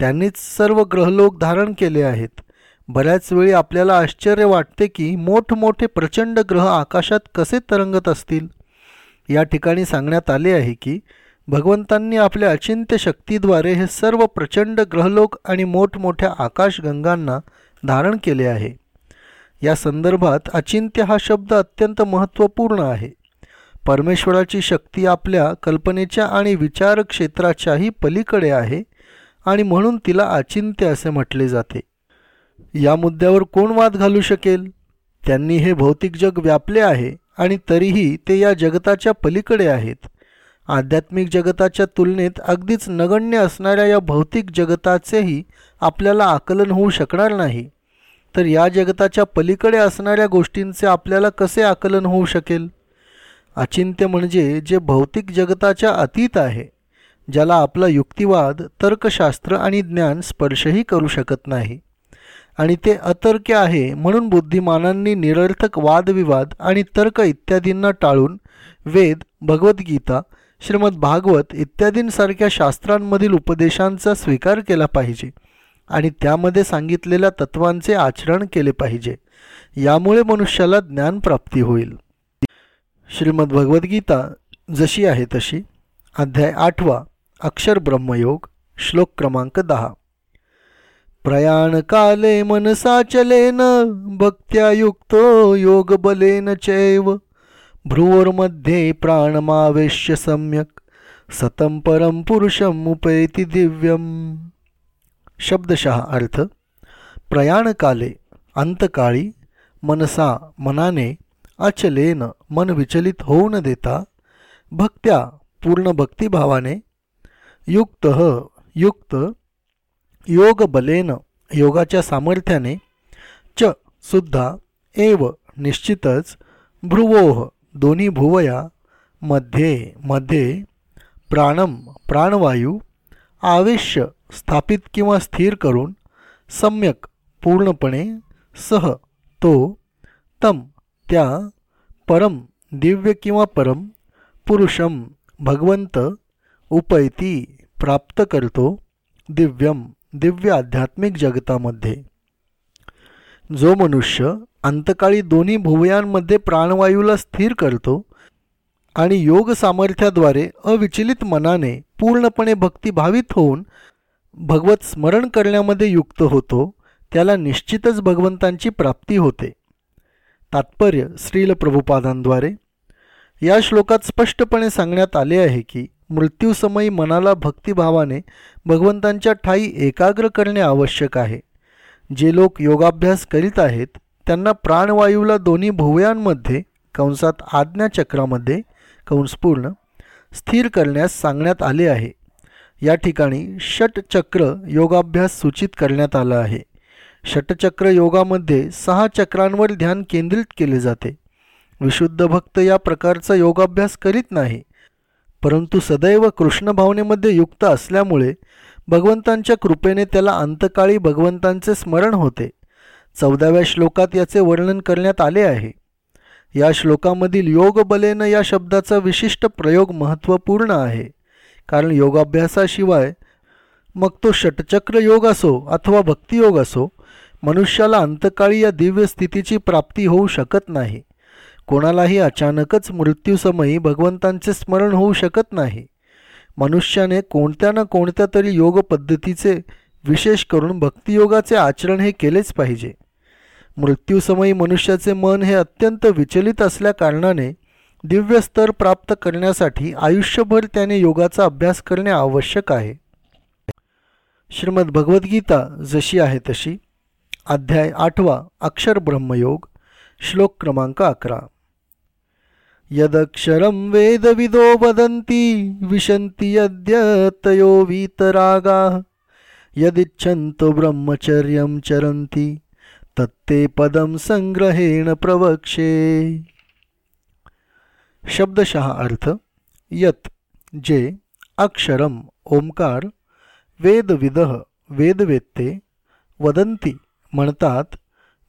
त्यांनीच सर्व ग्रहलोक धारण केले आहेत. बऱ्याच वेळी आपल्याला आश्चर्य वाटते की मोठमोठे प्रचंड ग्रह आकाशात कसे तरंगत असतील? या ठिकाणी सांगण्यात आले आहे की भगवंतांनी आपल्या अचिंत्य शक्तीद्वारे हे सर्व प्रचंड ग्रहलोक आणि मोठमोठ्या आकाशगंगांना धारण केले आहे. या संदर्भात अचिंत्य हा शब्द अत्यंत महत्त्वपूर्ण आहे. परमेश्वराची शक्ती आपल्या कल्पनेच्या आणि विचार क्षेत्राच्याही पलीकडे आहे आणि म्हणून तिला अचिंत्य असे म्हटले जाते. या मुद्द्यावर कोण वाद घालू शकेल? त्यांनी हे भौतिक जग व्यापले आहे आणि तरीही ते या जगताच्या पलीकडे आहेत. आध्यात्मिक जगताच्या तुलनेत अगदीच नगण्य असणाऱ्या या भौतिक जगताचेही आपल्याला आकलन होऊ शकणार नाही. तर या जगताच्या पलीकडे असणाऱ्या गोष्टींचे आपल्याला कसे आकलन होऊ शकेल? अचिंत्य म्हणजे जे भौतिक जगताच्या अतीत आहे ज्याला आपला युक्तिवाद तर्कशास्त्र आणि ज्ञान स्पर्शही करू शकत नाही. आणि ते अतर्क्य आहे म्हणून बुद्धिमानांनी निरर्थक वादविवाद आणि तर्क इत्यादींना टाळून वेद भगवद्गीता श्रीमद भागवत इत्यादींसारख्या शास्त्रांमधील उपदेशांचा स्वीकार केला पाहिजे आणि त्यामध्ये सांगितलेल्या तत्वांचे आचरण केले पाहिजे. यामुळे मनुष्याला ज्ञानप्राप्ती होईल. श्रीमद भगवद्गीता जशी आहे तशी. अध्याय आठवा. अक्षर ब्रह्मयोग. श्लोक क्रमांक दहा. प्रयाणकाले मनसाचलेन भक्त्या युक्तो योगबलेन चैव. भ्रुवोर्मध्ये प्राणमावेश्य सम्यक सतम परम पुरुषम उपैति दिव्यम. शब्दशः अर्थ प्रयाणकाले अंतकाळी मनसा मनाने अचलेन मन विचलित होऊ न देता भक्त्या पूर्ण भक्तिभावाने युक्त युक्त योग बलेन योगाच्या सामर्थ्याने च सुद्धा एव निश्चितच भ्रुवोह दोन्ही भुवया मध्ये मध्ये प्राणम प्राणवायू आवेश्य स्थापित किंवा स्थिर करून सम्यक पूर्णपणे सह तो तम त्या परम दिव्य किंवा परम पुरुषम भगवंत उपैती प्राप्त करतो दिव्यम. दिव्य आध्यात्मिक जगतामध्ये. जो मनुष्य अंतकाळी दोन्ही भुवयांमध्ये प्राणवायूला स्थिर करतो आणि योग सामर्थ्याद्वारे अविचलित मनाने पूर्णपणे भक्तिभावित होऊन भगवत स्मरण करण्यामध्ये युक्त होतो त्याला निश्चितच भगवंतांची प्राप्ती होते. तात्पर्य श्रील प्रभुपादांद्वारे. या श्लोकात स्पष्टपणे सांगण्यात आले आहे की मृत्यूसमयी मनाला भक्तिभावाने भगवंतांच्या ठाई एकाग्र करणे आवश्यक आहे. जे लोक योगाभ्यास करीत आहेत त्यांना प्राणवायूला दोन्ही भुवयांमध्ये कंसात आज्ञाचक्रामध्ये कंसपूर्ण स्थिर करण्यास सांगण्यात आले आहे. या ठिकाणी षटचक्र योगाभ्यास सूचित करण्यात आला आहे. षटचक्र योगामध्ये सहा चक्रांवर ध्यान केंद्रित केले जाते. विशुद्ध भक्त या प्रकारचा योगाभ्यास करीत नाही. परंतु सदैव कृष्ण भावनेमध्ये युक्त असल्यामुळे भगवंतांच्या कृपेने त्याला अंतकाळी भगवंतांचे स्मरण होते. चौदाव्या श्लोकात याचे वर्णन करण्यात आले आहे. या श्लोकामधील योगबलेनं या शब्दाचा विशिष्ट प्रयोग महत्त्वपूर्ण आहे. कारण योगाभ्यासाशिवाय मग तो षटचक्र योग असो अथवा भक्तियोग असो मनुष्याला अंतकाळी या दिव्य स्थितीची प्राप्ती होऊ शकत नाही. कोणालाही अचानकच मृत्यूसमयी भगवंतांचे स्मरण होऊ शकत नाही. मनुष्याने कोणत्या ना कोणत्या तरी योग पद्धतीचे विशेष करून भक्तियोगाचे आचरण हे केलेच पाहिजे. मृत्यूसमयी मनुष्याचे मन हे अत्यंत विचलित असल्याकारणाने दिव्य स्तर प्राप्त करण्यासाठी आयुष्यभर त्याने योगाचा अभ्यास करणे आवश्यक आहे. श्रीमद भगवद्गीता जशी आहे तशी. अध्याय आठवा अक्षर ब्रह्मयोग श्लोक क्रमांक अकरा. यदक्षरं वेदविदो वदन्ति विशन्ति यद्यतयो वीतरागाः। यदिच्छन्तो ब्रह्मचर्यं चरन्ति तत्ते पदं संग्रहेण प्रवक्षे शब्दशः अर्थ यत जे अक्षरम ओंकार वेदविदः वेदवेत्ते वदंती म्हणतात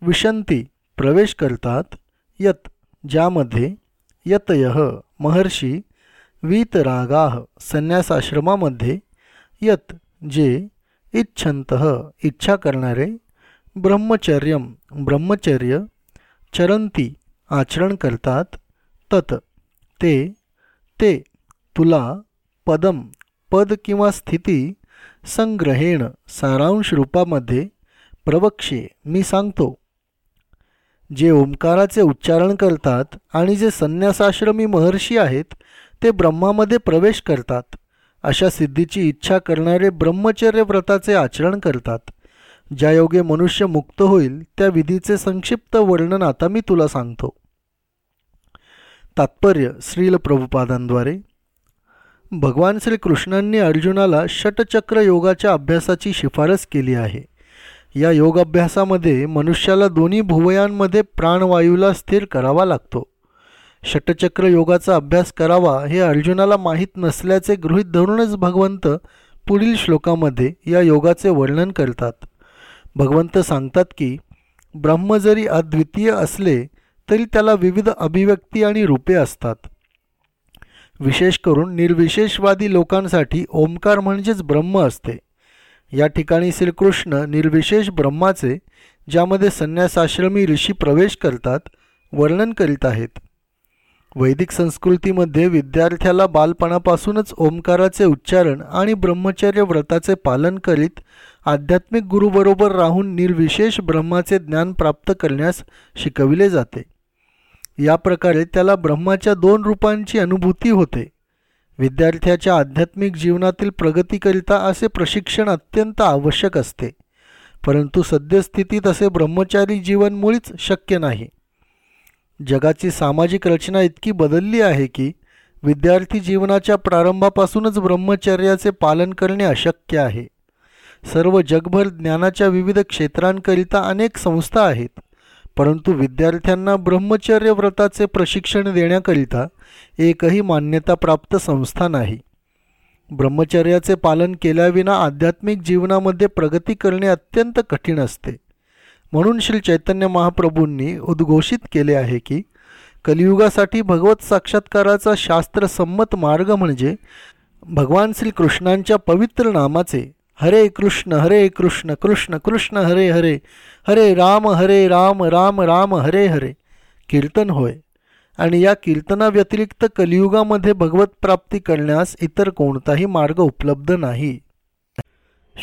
विशंती प्रवेश करतात यत ज्यामध्ये यतय महर्षी वीतरागा संन्यासाश्रमामध्ये यत जे इच्छंत इच्छा करणारे ब्रह्मचर्य ब्रह्मचर्य चरंती आचरण करतात तत ते ते तुला पदम पद किंवा स्थिती संग्रहेण सारांश रूपामध्ये प्रवक्षे मी सांगतो जे ओंकाराचे उच्चारण करतात आणि जे संन्यासाश्रमी महर्षी आहेत ते ब्रह्मामध्ये प्रवेश करतात. अशा सिद्धीची इच्छा करणारे ब्रह्मचर्य व्रताचे आचरण करतात. ज्या योगे मनुष्य मुक्त होईल त्या विधीचे संक्षिप्त वर्णन आता मी तुला सांगतो. तात्पर्य श्रील प्रभुपादांद्वारे. भगवान श्रीकृष्णांनी अर्जुनाला षटचक्र योगाच्या अभ्यासाची शिफारस केली आहे. या योगाभ्यासामध्ये मनुष्याला दोन्ही भुवयांमध्ये प्राणवायूला स्थिर करावा लागतो. षटचक्र योगाचा अभ्यास करावा हे अर्जुनाला माहीत नसल्याचे गृहीत धरूनच भगवंत पुढील श्लोकामध्ये या योगाचे वर्णन करतात. भगवंत सांगतात की ब्रह्म जरी अद्वितीय असले तरी त्याला विविध अभिव्यक्ती आणि रूपे असतात. विशेष करून निर्विशेषवादी लोकांसाठी ओंकार म्हणजेच ब्रह्म असते. या ठिकाणी श्रीकृष्ण निर्विशेष ब्रह्माचे ज्यामध्ये संन्यासाश्रमी ऋषी प्रवेश करतात वर्णन करीत आहेत. वैदिक संस्कृतीमध्ये विद्यार्थ्याला बालपणापासूनच ओंकाराचे उच्चारण आणि ब्रह्मचर्य व्रताचे पालन करीत आध्यात्मिक गुरुबरोबर राहून निर्विशेष ब्रह्माचे ज्ञान प्राप्त करण्यास शिकविले जाते. या प्रकारे त्याला ब्रह्माच्या दोन रूपांची अनुभूती होते. विद्यार्थ्याच्या आध्यात्मिक जीवनातील प्रगतीकरिता असे प्रशिक्षण अत्यंत आवश्यक असते. परंतु सद्यस्थितीत असे ब्रह्मचारी जीवन मुळीच शक्य नाही. जगाची सामाजिक रचना इतकी बदलली आहे की विद्यार्थी जीवनाच्या प्रारंभापासूनच ब्रह्मचर्याचे पालन करणे अशक्य आहे. सर्व जगभर ज्ञानाच्या विविध क्षेत्रांकरिता अनेक संस्था आहेत. परंतु विद्यार्थ्यांना ब्रह्मचर्य व्रताचे प्रशिक्षण देण्याकरिता एकही मान्यताप्राप्त संस्था नाही. ब्रह्मचर्याचे पालन केल्याविना आध्यात्मिक जीवनामध्ये प्रगती करणे अत्यंत कठीण असते. म्हणून श्री चैतन्य महाप्रभूंनी उद्घोषित केले आहे की कलियुगासाठी भगवत साक्षात्काराचा शास्त्रसंमत मार्ग म्हणजे भगवान श्रीकृष्णांच्या पवित्र नामाचे हरे कृष्ण हरे कृष्ण कृष्ण कृष्ण हरे हरे हरे राम हरे राम राम राम हरे हरे. कीर्तन होय. आणि या कीर्तनाव्यतिरिक्त कलियुगामध्ये भगवत प्राप्ती करण्यास इतर कोणताही मार्ग उपलब्ध नाही.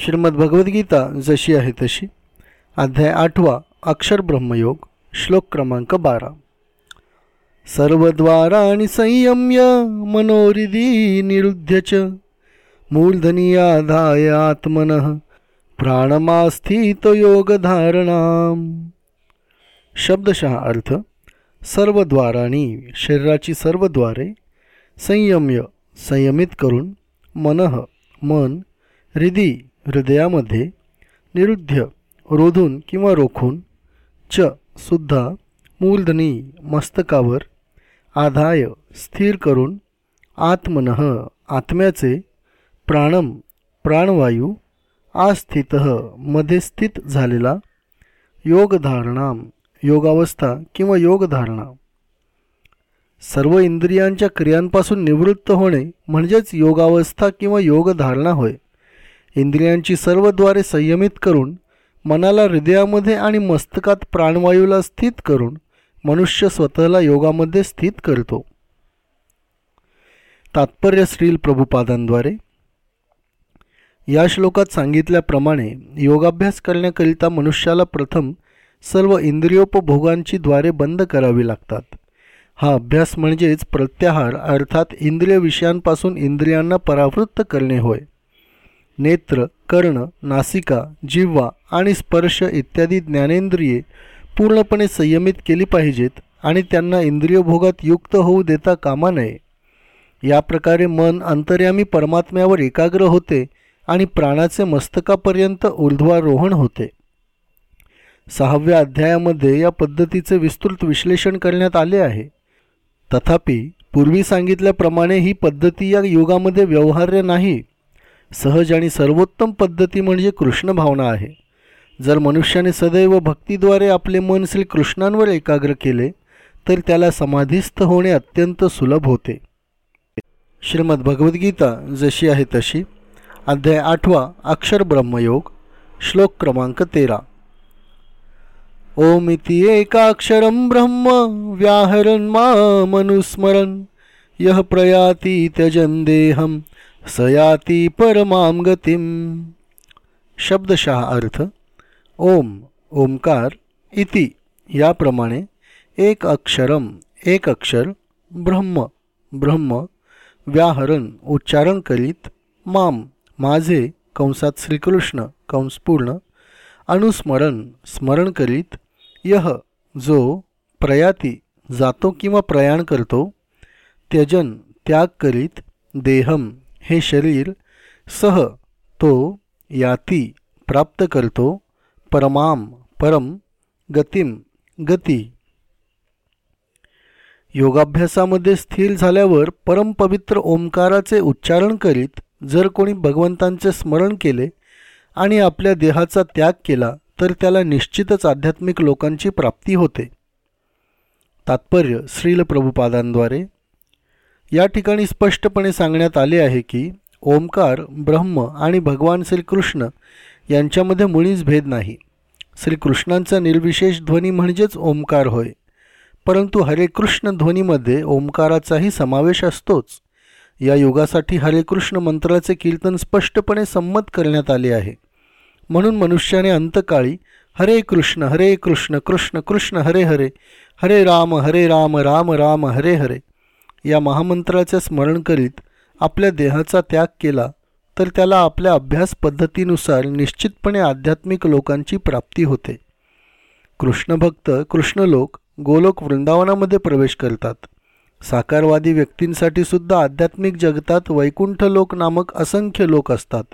श्रीमद भगवद्गीता जशी आहे तशी. अध्याय आठवा अक्षर ब्रह्मयोग श्लोक क्रमांक बारा. सर्वद्वाराणि संयम्य मनोरिधी निरुद्ध च. मूर्धनीयाधाय आत्मनः प्राणमास्थित योगधारणा शब्दशः अर्थ सर्व द्वारांनी शरीराची सर्वद्वारे संयम्य संयमित करून मनः मन हृदी हृदयामध्ये निरुद्ध रोधून किंवा रोखून च सुद्धा मूलधनी मस्तकावर आधाय स्थिर करून आत्मनः आत्म्याचे प्राणम प्राणवायू आस्थित मध्ये स्थित झालेला योगधारणा योगावस्था किंवा योगधारणा. सर्व इंद्रियांच्या क्रियांपासून निवृत्त होणे म्हणजेच योगावस्था किंवा योगधारणा होय. इंद्रियांची सर्वद्वारे संयमित करून मनाला हृदयामध्ये आणि मस्तकात प्राणवायूला स्थित करून मनुष्य स्वतःला योगामध्ये स्थित करतो. तात्पर्य श्रील प्रभुपादांद्वारे या श्लोकात सांगितल्याप्रमाणे योगाभ्यास करण्याकरिता मनुष्याला प्रथम सर्व इंद्रियोपभोगांची द्वारे बंद करावी लागतात. हा अभ्यास म्हणजेच प्रत्याहार अर्थात इंद्रिय विषयांपासून इंद्रियांना परावृत्त करणे होय. नेत्र कर्ण नासिका जिव्हा आणि स्पर्श इत्यादी ज्ञानेंद्रिये पूर्णपणे संयमित केली पाहिजेत आणि त्यांना इंद्रियभोगात युक्त होऊ देता कामा नये. या प्रकारे मन अंतर्यामी परमात्म्यावर एकाग्र होते आणि प्राणाचे मस्तकापर्यंत ऊर्ध्वारोहण होते. सहाव्या अध्यायामध्ये या पद्धतीचे विस्तृत विश्लेषण करण्यात आले आहे. तथापि पूर्वी सांगितल्याप्रमाणे ही पद्धती या युगामध्ये व्यवहार्य नाही. सहज आणि सर्वोत्तम पद्धती म्हणजे कृष्ण भावना आहे. जर मनुष्याने सदैव भक्तीद्वारे आपले मन श्री कृष्णांवर एकाग्र केले तर त्याला समाधीस्थ होणे अत्यंत सुलभ होते. श्रीमद भगवद्गीता जशी आहे तशी. अध्याय आठवा, अक्षर ब्रह्मयोग, श्लोक क्रमांक तेरा. ओमिती एकाक्षरं ब्रह्म, व्याहरन् मामनुस्मरन्, यः प्रयाती त्यजन देहम सयाती परमाम गतीम. शब्दशः अर्थ, ओम, ओंकार, इति. याप्रमाणे, एक अक्षरम एक अक्षर, ब्रह्म ब्रह्म व्याहरण उच्चारण करीत माम. माझे कंसात श्रीकृष्ण कंसपूर्ण अनुस्मरण स्मरण करीत यह जो प्रयाती जातो किंवा प्रयाण करतो त्यजन त्याग करीत देहम हे शरीर सह तो याती प्राप्त करतो परमाम परम गतिम गती. योगाभ्यासामध्ये स्थिर झाल्यावर परमपवित्र ओंकाराचे उच्चारण करीत जर कोणी भगवंतांचे स्मरण केले आणि आपल्या देहाचा त्याग केला तर त्याला निश्चितच आध्यात्मिक लोकांची प्राप्ती होते. तात्पर्य श्रील प्रभुपादांद्वारे. या ठिकाणी स्पष्टपणे सांगण्यात आले आहे की ओंकार ब्रह्म आणि भगवान श्रीकृष्ण यांच्यामध्ये मुळीच भेद नाही. श्रीकृष्णांचा निर्विशेष ध्वनी म्हणजेच ओंकार होय. परंतु हरे कृष्ण ध्वनीमध्ये ओंकाराचाही समावेश असतोच. या युगासाठी हरे कृष्ण मंत्राचे कीर्तन स्पष्टपणे संमत करण्यात आले आहे. म्हणून मनुष्याने अंतकाळी हरे कृष्ण हरे कृष्ण कृष्ण कृष्ण हरे हरे हरे राम हरे राम राम राम हरे हरे या महामंत्राचे स्मरण करीत आपल्या देहाचा त्याग केला तर त्याला आपल्या अभ्यास पद्धतीनुसार निश्चितपणे आध्यात्मिक लोकांची प्राप्ती होते. कृष्णभक्त कृष्णलोक गोलोक वृंदावनामध्ये प्रवेश करतात. साकारवादी व्यक्तींसाठी सुद्धा आध्यात्मिक जगतात वैकुंठ लोक नामक असंख्य लोक असतात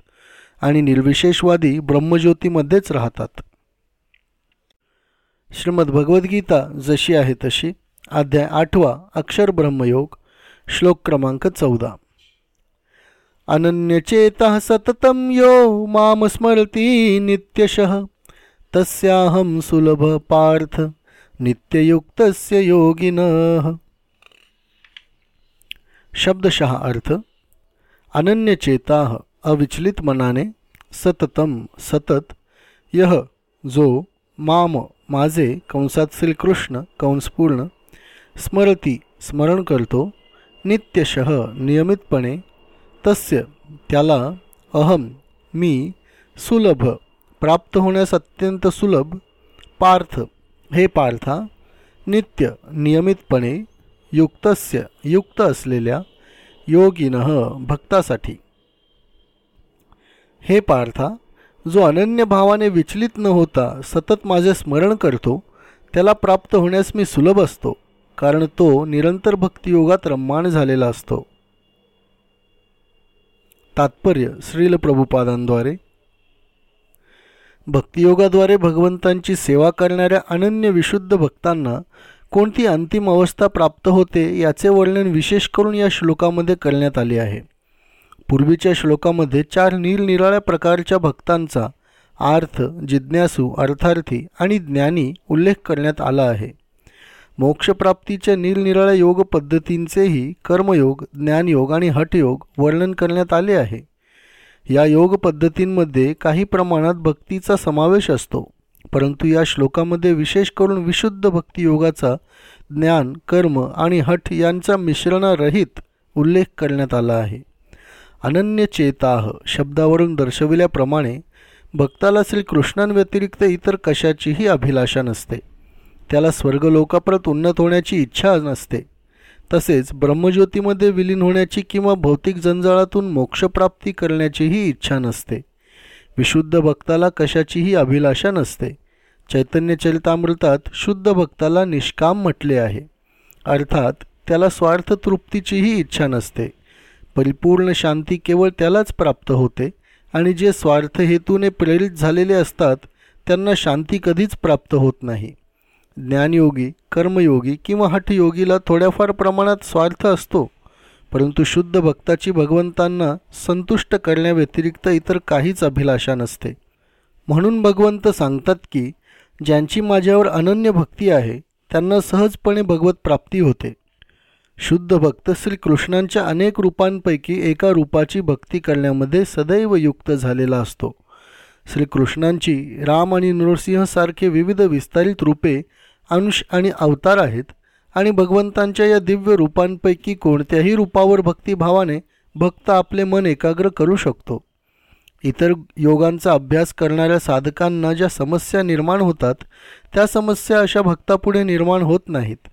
आणि निर्विशेषवादी ब्रह्मज्योतीमध्येच राहतात. श्रीमद भगवद्गीता जशी आहे तशी अध्याय आठवा अक्षर ब्रह्मयोग श्लोक क्रमांक चौदा. अनन्यचेतः सततं यो माम स्मरती नित्यशः तस्याहं सुलभ पार्थ नित्ययुक्तस्य योगिनः। शब्दशः अर्थ अनन्यचेता अविचलित मनाने सततम सतत यह जो माम माझे कंसात श्रीकृष्ण कंसपूर्ण स्मरती स्मरण करतो नित्यशः नियमितपणे तस्य त्याला अहम मी सुलभ प्राप्त होण्यास अत्यंत सुलभ पार्थ हे पार्था नित्य नियमितपणे युक्तस्य युक्त असलेल्या योगिन भक्तासाठी. हे पार्था जो अनन्य भावाने विचलित न होता सतत माझे स्मरण करतो त्याला प्राप्त होण्यास मी सुलभ असतो कारण तो निरंतर भक्तियोगात रम्माण झालेला असतो. तात्पर्य श्रील प्रभुपादांद्वारे. भक्तियोगाद्वारे भगवंतांची सेवा करणाऱ्या अनन्य विशुद्ध भक्तांना कोणती अंतिम अवस्था प्राप्त होते याचे वर्णन विशेष करून या श्लोकामध्ये करण्यात आले आहे. पूर्वीच्या श्लोकामध्ये चार निरनिराळ्या प्रकारच्या भक्तांचा आर्थ जिज्ञासू अर्थार्थी आणि ज्ञानी उल्लेख करण्यात आला आहे. मोक्षप्राप्तीच्या निरनिराळ्या योग पद्धतींचेही कर्मयोग ज्ञानयोग आणि हठयोग वर्णन करण्यात आले आहे. या योग पद्धतींमध्ये काही प्रमाणात भक्तीचा समावेश असतो. परंतु या श्लोकामध्ये विशेष करून विशुद्ध भक्तियोगाचा ज्ञान कर्म आणि हठ यांचा मिश्रणारहित उल्लेख करण्यात आला आहे. अनन्य चेताह शब्दावरून दर्शविल्याप्रमाणे भक्ताला श्रीकृष्णांव्यतिरिक्त इतर कशाचीही अभिलाषा नसते. त्याला स्वर्गलोकाप्रत उन्नत होण्याची इच्छा नसते. तसेच ब्रह्मज्योतीमध्ये विलीन होण्याची किंवा भौतिक जंजाळातून मोक्षप्राप्ती करण्याचीही इच्छा नसते. विशुद्ध भक्ताला कशाचीही अभिलाषा नसते. चैतन्य चरितामृतात शुद्ध भक्ताला निष्काम म्हटले आहे. अर्थात त्याला स्वार्थ तृप्तीचीही इच्छा नसते. परिपूर्ण शांती केवळ त्यालाच प्राप्त होते आणि जे स्वार्थ हेतूने प्रेरित झालेले असतात त्यांना शांती कधीच प्राप्त होत नाही. ज्ञानयोगी कर्मयोगी किंवा हठयोगीला थोड्याफार प्रमाणात स्वार्थ असतो. परंतु शुद्ध भक्ताची भगवंतांना संतुष्ट करण्याव्यतिरिक्त इतर काहीच अभिलाषा नसते. म्हणून भगवंत सांगतात की ज्यांची माझ्यावर अनन्य भक्ती आहे त्यांना सहजपणे भगवत प्राप्ती होते. शुद्ध भक्त श्रीकृष्णांच्या अनेक रूपांपैकी एका रूपाची भक्ती करण्यामध्ये सदैव युक्त झालेला असतो. श्रीकृष्णांची राम आणि नृसिंहसारखे विविध विस्तारित रूपे अंश आणि अवतार आहेत आणि भगवंतांच्या या दिव्य रूपांपैकी कोणत्याही रूपावर भक्तिभावाने भक्त आपले मन एकाग्र करू शकतो. इतर योगांचा अभ्यास करणाऱ्या साधकांना ज्या समस्या निर्माण होतात त्या समस्या अशा भक्तापुढे निर्माण होत नाहीत.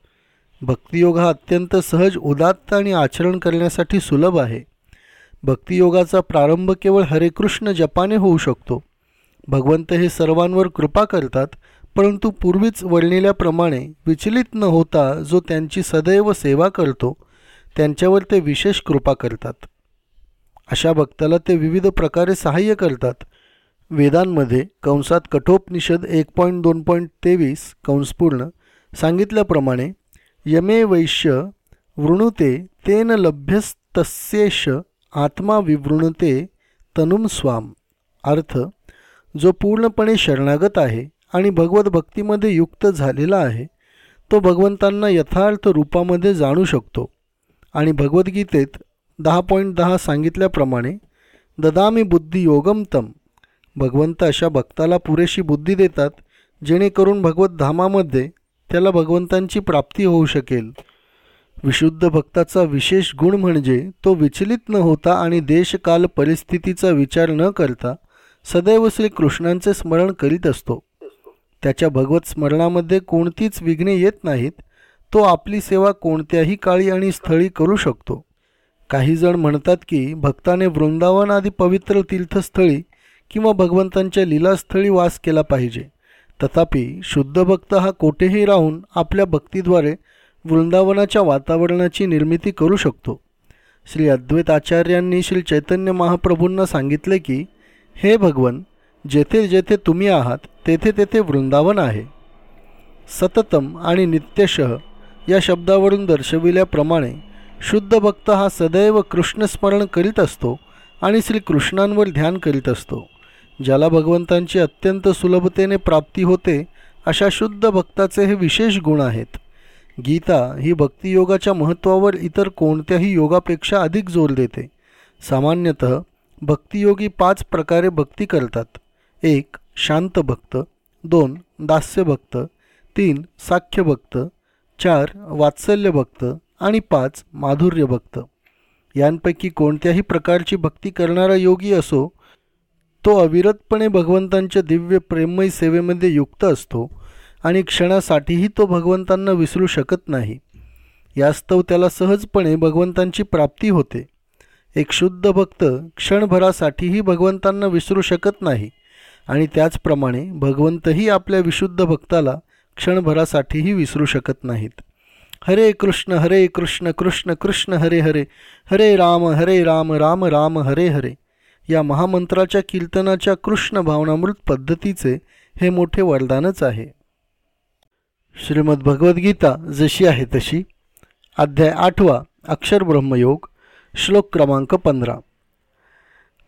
भक्तियोग हा अत्यंत सहज उदात्त आणि आचरण करण्यासाठी सुलभ आहे. भक्तियोगाचा प्रारंभ केवळ हरेकृष्ण जपाने होऊ शकतो. भगवंत हे सर्वांवर कृपा करतात परंतु पूर्वीच वर्णिल्याप्रमाणे विचलित न होता जो त्यांची सदैव सेवा करतो त्यांच्यावर ते विशेष कृपा करतात. अशा भक्ताला ते विविध प्रकारे सहाय्य करतात. वेदांमध्ये कंसात कठोपनिषद एक पॉईंट दोन पॉईंट तेवीस कंसपूर्ण सांगितल्याप्रमाणे यमे वैश्य वृणुते तेन लभ्यस्तस्येष आत्मा विवृणते तनुम स्वाम. अर्थ जो पूर्णपणे शरणागत आहे आणि भगवत भक्तीमध्ये युक्त झालेला आहे तो भगवंतांना यथार्थ रूपामध्ये जाणू शकतो. आणि भगवद्गीतेत दहा पॉईंट दहा सांगितल्याप्रमाणे ददामी बुद्धी योगमतम भगवंत अशा भक्ताला पुरेशी बुद्धी देतात जेणेकरून भगवत धामामध्ये त्याला भगवंतांची प्राप्ती होऊ शकेल. विशुद्ध भक्ताचा विशेष गुण म्हणजे तो विचलित न होता आणि देशकाल परिस्थितीचा विचार न करता सदैव श्रीकृष्णांचे स्मरण करीत असतो. त्याच्या भगवत स्मरणामध्ये कोणतीच विघ्ने येत नाहीत तो आपली सेवा कोणत्याही काळी आणि स्थळी करू शकतो. काही जण म्हणतात की भक्ताने वृंदावन आदी पवित्र तीर्थस्थळी किंवा भगवंतांच्या लीलास्थळी वास केला पाहिजे. तथापि शुद्ध भक्त हा कोठेही राहून आपल्या भक्तीद्वारे वृंदावनाच्या वातावरणाची निर्मिती करू शकतो. श्री अद्वैत आचार्यांनी श्री चैतन्य महाप्रभूंना सांगितले की हे भगवन जेथे जेथे तुम्ही आहात तेथे तेथे वृंदावन आहे. सततम आणि नित्यशः या शब्दावरून दर्शविल्याप्रमाणे शुद्ध भक्त हा सदैव कृष्णस्मरण करीत असतो आणि श्रीकृष्णांवर ध्यान करीत असतो ज्याला भगवंतांची अत्यंत सुलभतेने प्राप्ती होते अशा शुद्ध भक्ताचे हे विशेष गुण आहेत. गीता ही भक्तियोगाच्या महत्त्वावर इतर कोणत्याही योगापेक्षा अधिक जोर देते. सामान्यतः भक्तियोगी पाच प्रकारे भक्ती करतात. एक शांत भक्त दोन दास्य भक्त तीन साख्य भक्त चार वात्सल्य भक्त आणि पाच माधुर्य भक्त. यांपैकी कोणत्याही प्रकारची भक्ती करणारा योगी असो तो अविरतपणे भगवंतांच्या दिव्य प्रेममय सेवेमध्ये युक्त असतो आणि क्षणासाठीही तो भगवंतांना विसरू शकत नाही. यास्तव त्याला सहजपणे भगवंतांची प्राप्ती होते. एक शुद्ध भक्त क्षणभरासाठीही भगवंतांना विसरू शकत नाही. आणि त्याचप्रमाणे भगवंतही आपल्या विशुद्ध भक्ताला क्षणभरासाठीही विसरू शकत नाहीत. हरे कृष्ण हरे कृष्ण कृष्ण कृष्ण हरे हरे हरे राम हरे राम राम राम हरे हरे. या महामंत्राच्या कीर्तनाच्या कृष्ण भावनामृत पद्धतीचे हे मोठे वरदानच आहे. श्रीमद भगवद्गीता जशी आहे तशी. अध्याय आठवा अक्षर ब्रह्मयोग श्लोक क्रमांक पंधरा.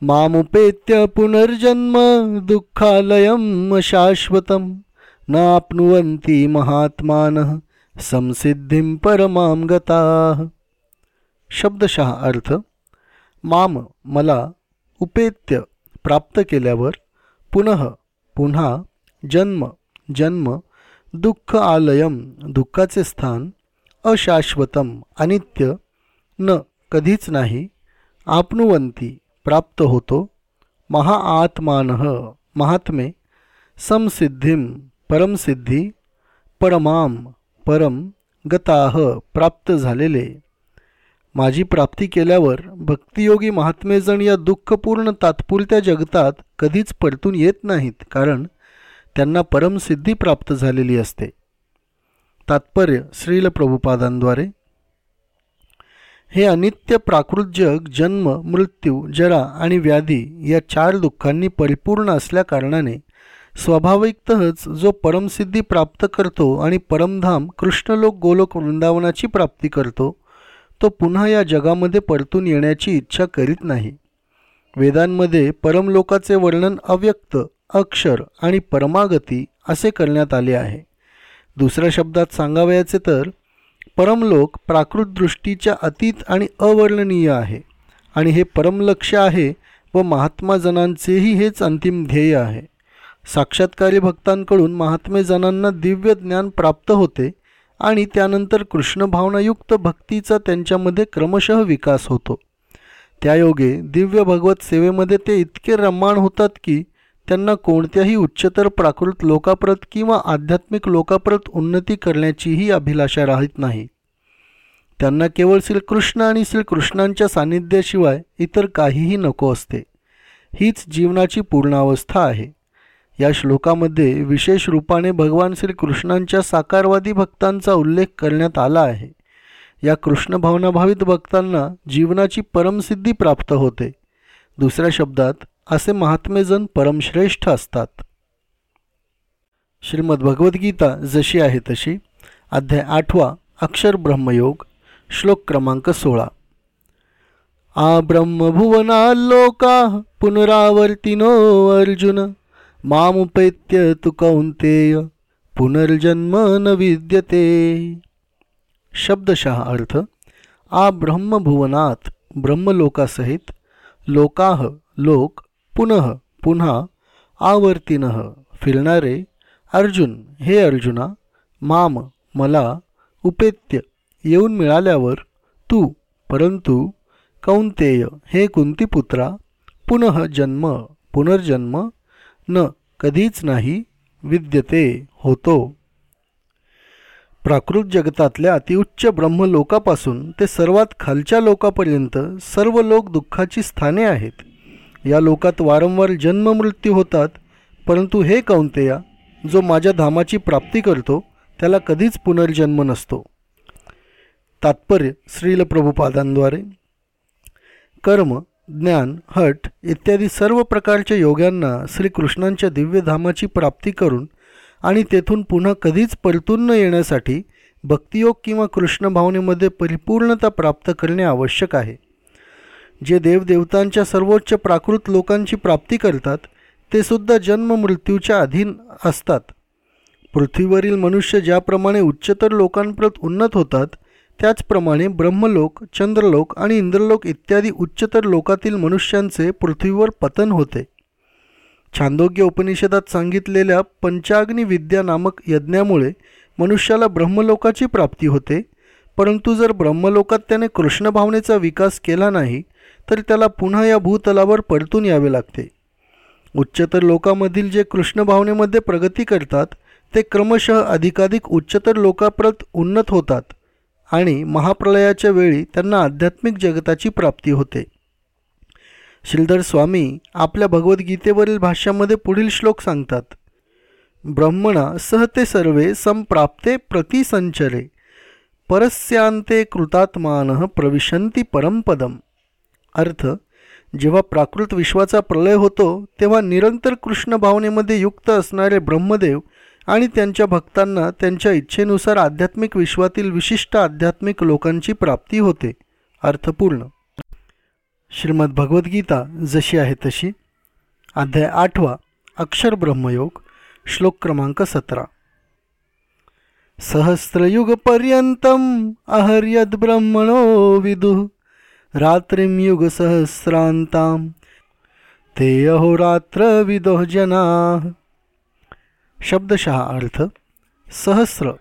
मामुपेत्य पुनर्जन्म दुःखालयं शाश्वतं नाप्नुवन्ति महात्मानः संसिद्धिं परमां गताः। शब्दशः अर्थ माम मला उपेत्य प्राप्त केल्यावर पुनः पुन्हा जन्म जन्म दुःख आलयम दुःखाचे स्थान अशाश्वतम अनित्य न कधीच नाही आपनुवंती प्राप्त होतो महाआत्मान महात्मे समसिद्धीम परमसिद्धी परमाम परम गताह प्राप्त झालेले. माझी प्राप्ती केल्यावर भक्तियोगी महात्मेजण या दुःखपूर्ण तात्पुरत्या जगतात कधीच परतून येत नाहीत कारण त्यांना परमसिद्धी प्राप्त झालेली असते. तात्पर्य श्रील प्रभुपादांद्वारे. हे अनित्य प्राकृत जग जन्म मृत्यू जरा आणि व्याधी या चार दुःखांनी परिपूर्ण असल्याकारणाने स्वाभाविकतच जो परमसिद्धी प्राप्त करतो आणि परमधाम कृष्णलोक गोलोक वृंदावनाची प्राप्ती करतो तो पुन्हा या जगामध्ये परतून येण्याची इच्छा करीत नाही. वेदांमध्ये परमलोकाचे वर्णन अव्यक्त अक्षर आणि परमागती असे करण्यात आले आहे. दुसऱ्या शब्दात सांगावयाचे तर परमलोक प्राकृतदृष्टीच्या अतीत आणि अवर्णनीय आहे आणि हे परमलक्ष्य आहे व महात्माजनांचेही हेच अंतिम ध्येय आहे. साक्षात्कारी भक्तांकडून महात्मेजनांना दिव्य ज्ञान प्राप्त होते आणि त्यानंतर कृष्णभावनायुक्त भक्तीचा त्यांच्यामध्ये क्रमशः विकास होतो. त्यायोगे दिव्य भगवत सेवेमध्ये ते इतके रम्माण होतात की त्यांना कोणत्याही उच्चतर प्राकृत लोकाप्रत किंवा आध्यात्मिक लोकाप्रत उन्नती करण्याचीही अभिलाषा राहत नाही. त्यांना केवळ श्रीकृष्ण आणि श्रीकृष्णांच्या सान्निध्याशिवाय इतर काहीही नको असते. हीच जीवनाची पूर्णावस्था आहे. या श्लोकामध्ये विशेष रूपाने भगवान श्रीकृष्णांच्या साकारवादी भक्तांचा उल्लेख करण्यात आला आहे. या कृष्ण भावनाभावित भक्तांना जीवनाची परमसिद्धी प्राप्त होते. दुसऱ्या शब्दात असे महात्मेजन परमश्रेष्ठ असतात. श्रीमद भगवद्गीता जशी आहे तशी अध्याय आठवा अक्षर ब्रह्मयोग श्लोक क्रमांक सोळा. आ ब्रह्मभुवना लोका पुनरावर्तिनो अर्जुन मामुपैत्य तु कौंतेय पुनर्जन्म न विद्यते. शब्दशः अर्थ आ ब्रह्मभुवनात ब्रह्मलोकासहित लोकाह लोक पुनः पुन्हा आवर्तीनः फिरणारे अर्जुन हे अर्जुना माम मला उपेत्य येऊन मिळाल्यावर तू परंतु कौंतेय हे कुंतीपुत्रा पुनः जन्म पुनर्जन्म न कधीच नाही विद्यते होतो. प्राकृत जगतातल्या अतिउच्च ब्रह्मलोकापासून ते सर्वात खालच्या लोकापर्यंत सर्व लोक दुःखाची स्थाने आहेत. या लोकात वारंवार जन्ममृत्यू होतात परंतु हे कौंतेया जो माझ्या धामाची प्राप्ती करतो त्याला कधीच पुनर्जन्म नसतो. तात्पर्य श्रील प्रभुपादांद्वारे. कर्म ज्ञान हट इत्यादी सर्व प्रकारच्या योग्यांना श्रीकृष्णांच्या दिव्यधामाची प्राप्ती करून आणि तेथून पुन्हा कधीच परतून न येण्यासाठी भक्तियोग किंवा कृष्ण भावनेमध्ये परिपूर्णता प्राप्त करणे आवश्यक आहे. जे देवदेवतांच्या सर्वोच्च प्राकृत लोकांची प्राप्ती करतात ते सुद्धा जन्म मृत्यूच्या अधीन असतात. पृथ्वीवरील मनुष्य ज्याप्रमाणे उच्चतर लोकांप्रत उन्नत होतात त्याचप्रमाणे ब्रह्मलोक चंद्रलोक आणि इंद्रलोक इत्यादी उच्चतर लोकातील मनुष्यांचे पृथ्वीवर पतन होते. छांदोग्य उपनिषदात सांगितलेल्या पंचाग्नी विद्या नामक यज्ञामुळे मनुष्याला ब्रह्मलोकाची प्राप्ती होते परंतु जर ब्रह्मलोकात त्याने कृष्णभावनेचा विकास केला नाही तर त्याला पुन्हा या भूतलावर परतून यावे लागते. उच्चतर लोकामधील जे कृष्ण भावनेमध्ये प्रगती करतात ते क्रमशः अधिकाधिक उच्चतर लोकाप्रत उन्नत होतात आणि महाप्रलयाच्या वेळी त्यांना आध्यात्मिक जगताची प्राप्ती होते. श्रीधर स्वामी आपल्या भगवद्गीतेवरील भाष्यामध्ये पुढील श्लोक सांगतात ब्रह्मणा सहते सर्वे संप्राप्ते प्रतिसंचरे परस्यांते कृतात्मान प्रविशंती परमपदम. अर्थ जेव्हा प्राकृत विश्वाचा प्रलय होतो तेव्हा निरंतर कृष्ण भावनेमध्ये युक्त असणारे ब्रह्मदेव आणि त्यांच्या भक्तांना त्यांच्या इच्छेनुसार आध्यात्मिक विश्वातील विशिष्ट आध्यात्मिक लोकांची प्राप्ती होते. अर्थपूर्ण. श्रीमद भगवद्गीता जशी आहे तशी. अध्याय आठवा. अक्षर ब्रह्मयोग. श्लोक क्रमांक सतरा. सहस्रयुगपर्यंत अहर्यद ब्रह्मणो विदु। रात्रिं युगसहस्रान्तां ते अहोरात्र विदो जना शब्दशः अर्थ सहस्र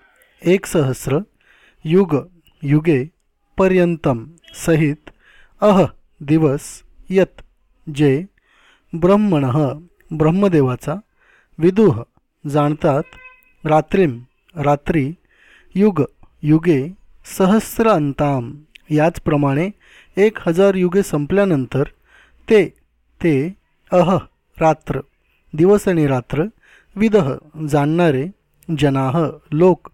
एक सहस्र युग युगे पर्यंतम सहित अह दिवस यत जे ब्रह्मण ब्रह्मदेवाचा विदुह जाणतात रात्रीम रात्री युग युगे सहस्र अंताम याचप्रमाणे एक हजार युगे संपल्यानंतर ते ते अह रात्र दिवस आणि रात्र विदह जाणणारे जनाह लोक.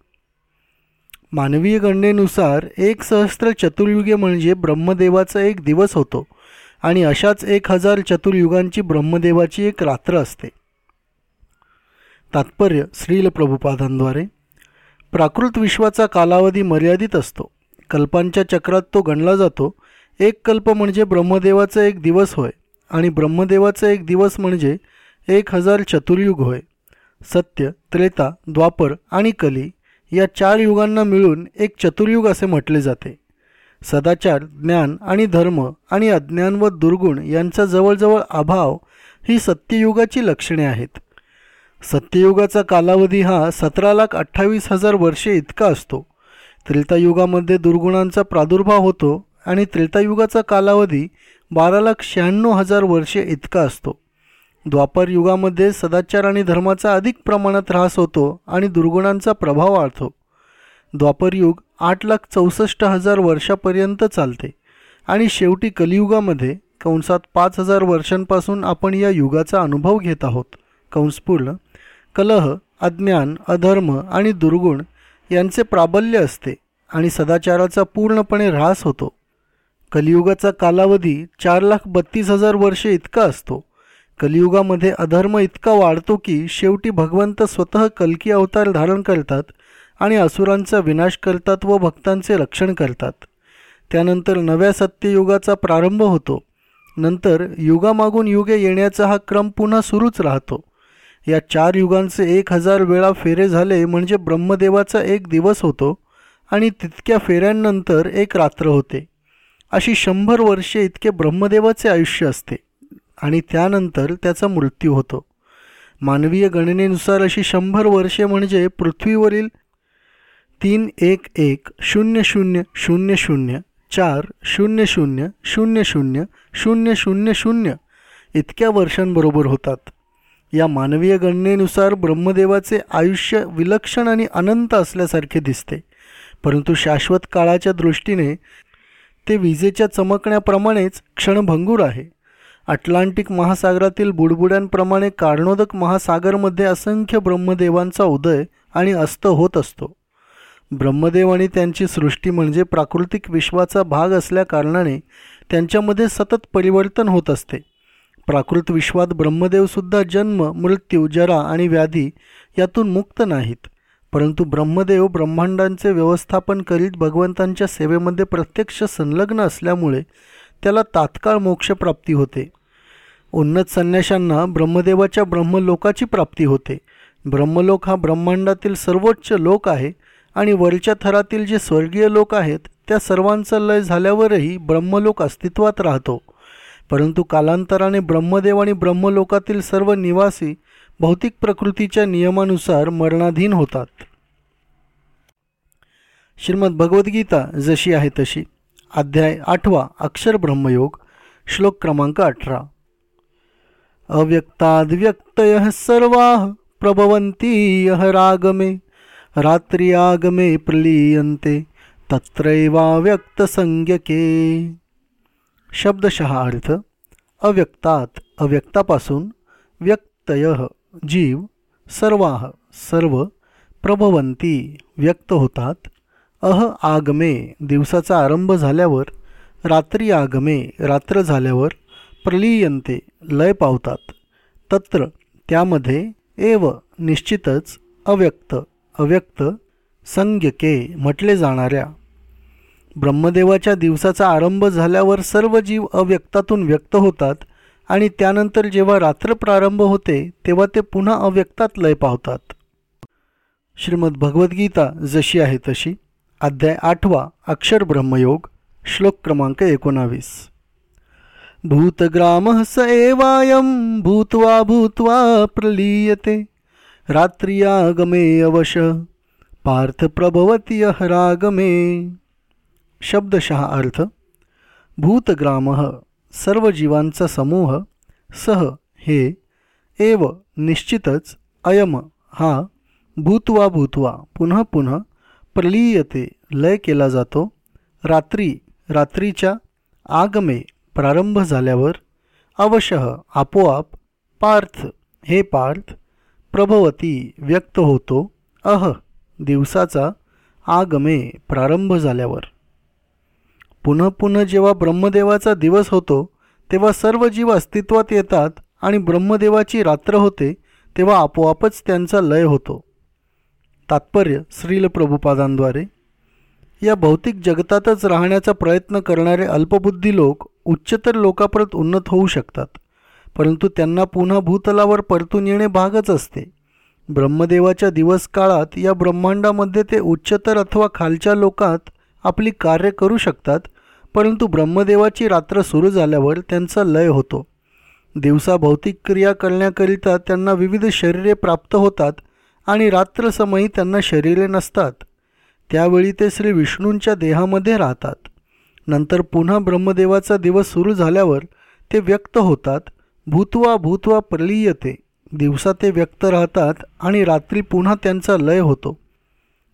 मानवीय गणनेनुसार एक सहस्त्र चतुर्युगे म्हणजे ब्रह्मदेवाचा एक दिवस होतो आणि अशाच एक हजार चतुर्युगांची ब्रह्मदेवाची एक रात्र असते. तात्पर्य श्रील प्रभुपादांद्वारे. प्राकृत विश्वाचा कालावधी मर्यादित असतो. कल्पांच्या चक्रात तो गणला जातो एक कल्प म्हणजे ब्रह्मदेवाचा एक दिवस होय आणि ब्रह्मदेवाचा एक दिवस म्हणजे एक हजार चतुर्युग होय. सत्य त्रेता द्वापर आणि कली या चार युगांना मिळून एक चतुर्युग असे म्हटले जाते. सदाचार ज्ञान आणि धर्म आणि अज्ञान व दुर्गुण यांचा जवळजवळ अभाव ही सत्ययुगाची लक्षणे आहेत. सत्ययुगाचा कालावधी हा सतरा लाख अठ्ठावीस हजार वर्षे इतका असतो. त्रेतायुगामध्ये दुर्गुणांचा प्रादुर्भाव होतो आणि त्रेतायुगाचा कालावधी बारा लाख शहाण्णव हजार वर्षे इतका असतो. द्वापर युगामध्ये सदाचार आणि धर्माचा अधिक प्रमाणात ऱ्हास होतो आणि दुर्गुणांचा प्रभाव वाढतो. द्वापरयुग आठ लाख चौसष्ट हजार वर्षापर्यंत चालते आणि शेवटी कलियुगामध्ये कंसात पाच हजार वर्षांपासून आपण या युगाचा अनुभव घेत आहोत. कंसपूर्ण कलह अज्ञान अधर्म आणि दुर्गुण यांचे प्राबल्य असते आणि सदाचाराचा पूर्णपणे ऱ्हास होतो. कलियुगाचा कालावधी चार लाख बत्तीस हजार वर्षे इतका असतो. कलियुगामध्ये अधर्म इतका वाढतो की शेवटी भगवंत स्वतः कलकी अवतार धारण करतात आणि असुरांचा विनाश करतात व भक्तांचे रक्षण करतात. त्यानंतर नव्या सत्ययुगाचा प्रारंभ होतो. नंतर युगामागून युगे येण्याचा हा क्रम पुन्हा सुरूच राहतो. या चार युगांचे एक हजार वेळा फेरे झाले म्हणजे ब्रह्मदेवाचा एक दिवस होतो आणि तितक्या फेऱ्यांनंतर एक रात्र होते. अशी शंभर वर्षे इतके ब्रह्मदेवाचे आयुष्य असते. आणि त्यानंतर त्याचा मृत्यू होतो. मानवीय गणनेनुसार अशी शंभर वर्षे म्हणजे पृथ्वीवरील तीन एक एक शून्य शून्य शून्य शून्य चार शून्य शून्य शून्य शून्य शून्य शून्य शून्य इतक्या वर्षांबरोबर होतात. या मानवीय गणनेनुसार ब्रह्मदेवाचे आयुष्य विलक्षण आणि अनंत असल्यासारखे दिसते. परंतु शाश्वत काळाच्या दृष्टीने ते विजेच्या चमकण्याप्रमाणेच क्षणभंगूर आहे. अटलांटिक महासागरातील बुडबुड्यांप्रमाणे कार्णोदक महासागरमध्ये असंख्य ब्रह्मदेवांचा उदय आणि अस्त होत असतो. ब्रह्मदेव आणि त्यांची सृष्टी म्हणजे प्राकृतिक विश्वाचा भाग असल्याकारणाने त्यांच्यामध्ये सतत परिवर्तन होत असते. प्राकृत विश्वात ब्रह्मदेवसुद्धा जन्म मृत्यू जरा आणि व्याधी यातून मुक्त नाहीत. परंतु ब्रह्मदेव ब्रह्मांडांचे व्यवस्थापन करीत भगवंतांच्या सेवेमध्ये प्रत्यक्ष संलग्न असल्यामुळे त्याला तात्काळ मोक्षप्राप्ती होते. उन्नत संन्याशांना ब्रह्मदेवाच्या ब्रह्मलोकाची प्राप्ती होते. ब्रह्मलोक हा ब्रह्मांडातील सर्वोच्च लोक आहे आणि वरच्या थरातील जे स्वर्गीय लोक आहेत त्या सर्वांचा लय झाल्यावरही ब्रह्मलोक अस्तित्वात राहतो. परंतु कालांतराने ब्रह्मदेव आणि ब्रह्मलोकातील सर्व निवासी भौतिक प्रकृतीच्या नियमानुसार मरणाधीन होतात. श्रीमद भगवद्गीता जशी आहे तशी. अध्याय आठवा अक्षर ब्रह्मयोग श्लोक क्रमांक अठरा. अव्यक्ताद्व्यक्तय सर्वा प्रभवंती यह रागमे रात्री आगमे प्रलीयन्ते तत्रैवाव्यक्तसंज्ञके। शब्दशः अर्थ अव्यक्तात अव्यक्तापासून व्यक्तय जीव सर्वाह सर्व प्रभवंती व्यक्त होतात. अह आगमे दिवसाचा आरंभ झाल्यावर रात्री आगमे रात्र झाल्यावर प्रलीयंते लय पावतात. तत्र त्यामध्ये एव निश्चितच अव्यक्त अव्यक्त संज्ञके म्हटले जाणाऱ्या ब्रह्मदेवाच्या दिवसाचा आरंभ झाल्यावर सर्व जीव अव्यक्तातून व्यक्त होतात आणि त्यानंतर जेव्हा रात्र प्रारंभ होते तेव्हा ते पुन्हा अव्यक्तात लय पावतात. श्रीमद भगवद्गीता जशी आहे तशी. अध्याय आठवा अक्षर ब्रह्मयोग श्लोक क्रमांक एकोणावीस. भूतग्राम स एवायम भूत्वा भूत्वा प्रलीयते. रात्रियागमे अवश पार्थ प्रभवती हरागमे शब्दशः अर्थ भूतग्राम सर्व जीवांचा समूह सह हे एव निश्चितच अयम हा भूतवा भूतवा पुन्हा पुन्हा प्रलीयते लय केला जातो रात्री रात्रीच्या आगमे प्रारंभ झाल्यावर अवशः आपोआप पार्थ हे पार्थ प्रभवती व्यक्त होतो अह दिवसाचा आगमे प्रारंभ झाल्यावर. पुन्हा पुन्हा जेव्हा ब्रह्मदेवाचा दिवस होतो तेव्हा सर्व जीव अस्तित्वात येतात आणि ब्रह्मदेवाची रात्र होते तेव्हा आपोआपच त्यांचा लय होतो. तात्पर्य श्रील प्रभुपादांद्वारे. या भौतिक जगतातच राहण्याचा प्रयत्न करणारे अल्पबुद्धी लोक उच्चतर लोकापर्यंत उन्नत होऊ शकतात परंतु त्यांना पुन्हा भूतलावर परतून येणे भागच असते. ब्रह्मदेवाच्या दिवस काळात या ब्रह्मांडामध्ये ते उच्चतर अथवा खालच्या लोकात आपली कार्य करू शकतात परंतु ब्रह्मदेवाची रात्र सुरू झाल्यावर त्यांचा लय होतो. दिवसा भौतिक क्रिया करण्याकरिता त्यांना विविध शरीरे प्राप्त होतात आणि रात्रसमयी त्यांना शरीरे नसतात. त्यावेळी ते श्री विष्णूंच्या देहामध्ये राहतात. नंतर पुन्हा ब्रह्मदेवाचा दिवस सुरू झाल्यावर ते व्यक्त होतात. भूतवा भूतवा प्रलीयते. दिवसा ते व्यक्त राहतात आणि रात्री पुन्हा त्यांचा लय होतो.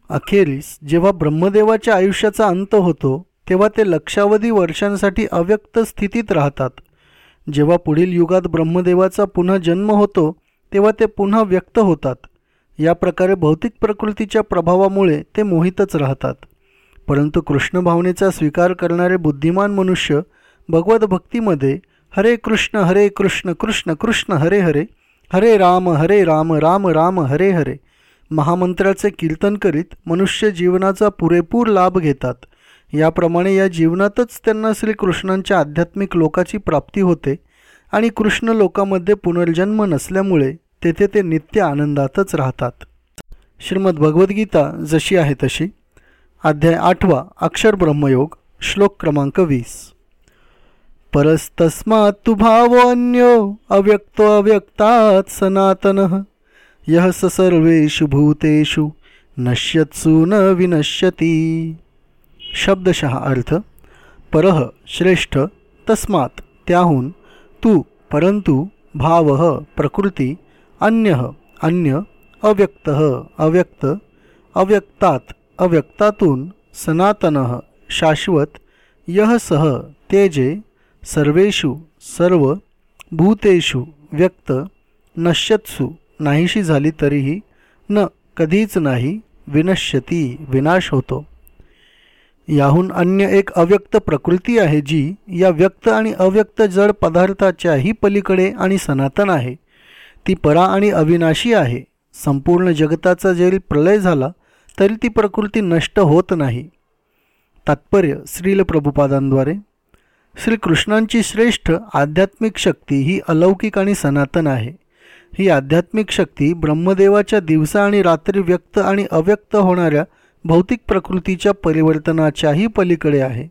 अखेरीस जेव्हा ब्रह्मदेवाच्या आयुष्याचा अंत होतो तेव्हा ते लक्षावधी वर्षांसाठी अव्यक्त स्थितीत राहतात. जेव्हा पुढील युगात ब्रह्मदेवाचा पुन्हा जन्म होतो तेव्हा ते पुन्हा व्यक्त होतात. या प्रकारे भौतिक प्रकृतीच्या प्रभावामुळे ते मोहितच राहतात. परंतु कृष्ण भावनेचा स्वीकार करणारे बुद्धिमान मनुष्य भगवत भक्तीमध्ये हरे कृष्ण हरे कृष्ण कृष्ण कृष्ण हरे हरे हरे राम हरे राम राम राम हरे हरे महामंत्राचे कीर्तन करीत मनुष्य जीवनाचा पुरेपूर लाभ घेतात. याप्रमाणे या जीवनातच त्यांना श्रीकृष्णांच्या आध्यात्मिक लोकाची प्राप्ती होते आणि कृष्ण लोकामध्ये पुनर्जन्म नसल्यामुळे तेथे ते नित्य आनंदातच राहतात. श्रीमद भगवद्गीता जशी आहे तशी. अध्याय आठवा अक्षर ब्रह्मयोग श्लोक क्रमांक वीस. परस्तस्मात् तु अन्यो अव्यक्तो अव्यक्तात् सनातनः। यः स सर्वेषु भूतेषु नश्यत्सु न विनश्यती। शब्दशः अर्थ परह श्रेष्ठ तस्मात त्याहून तू परंतु भाव प्रकृती अन्य अन्य अव्यक्त अव्यक्त अव्यक्तात अव्यक्तातून सनातन शाश्वत यह सह तेजे सर्वेषु सर्व भूतेषु व्यक्त नश्यत्सु नाहीशी झाली तरीही न कधीच नाही विनश्यती विनाश होतो. याहून अन्य एक अव्यक्त प्रकृती आहे जी या व्यक्त आणि अव्यक्त जड पदार्थाच्याही पलीकडे आणि सनातन आहे. ती परा आणि अविनाशी आहे. संपूर्ण जगताचा जरी प्रलय झाला तरी ती प्रकृती नष्ट होत नाही. तात्पर्य श्रील प्रभुपादांद्वारे. श्रीकृष्णांची श्रेष्ठ आध्यात्मिक शक्ती ही अलौकिक आणि सनातन आहे. ही आध्यात्मिक शक्ती ब्रह्मदेवाच्या दिवसा आणि रात्री व्यक्त आणि अव्यक्त होणाऱ्या भौतिक प्रकृतीच्या परिवर्तनाच्याही पलीकडे आहे.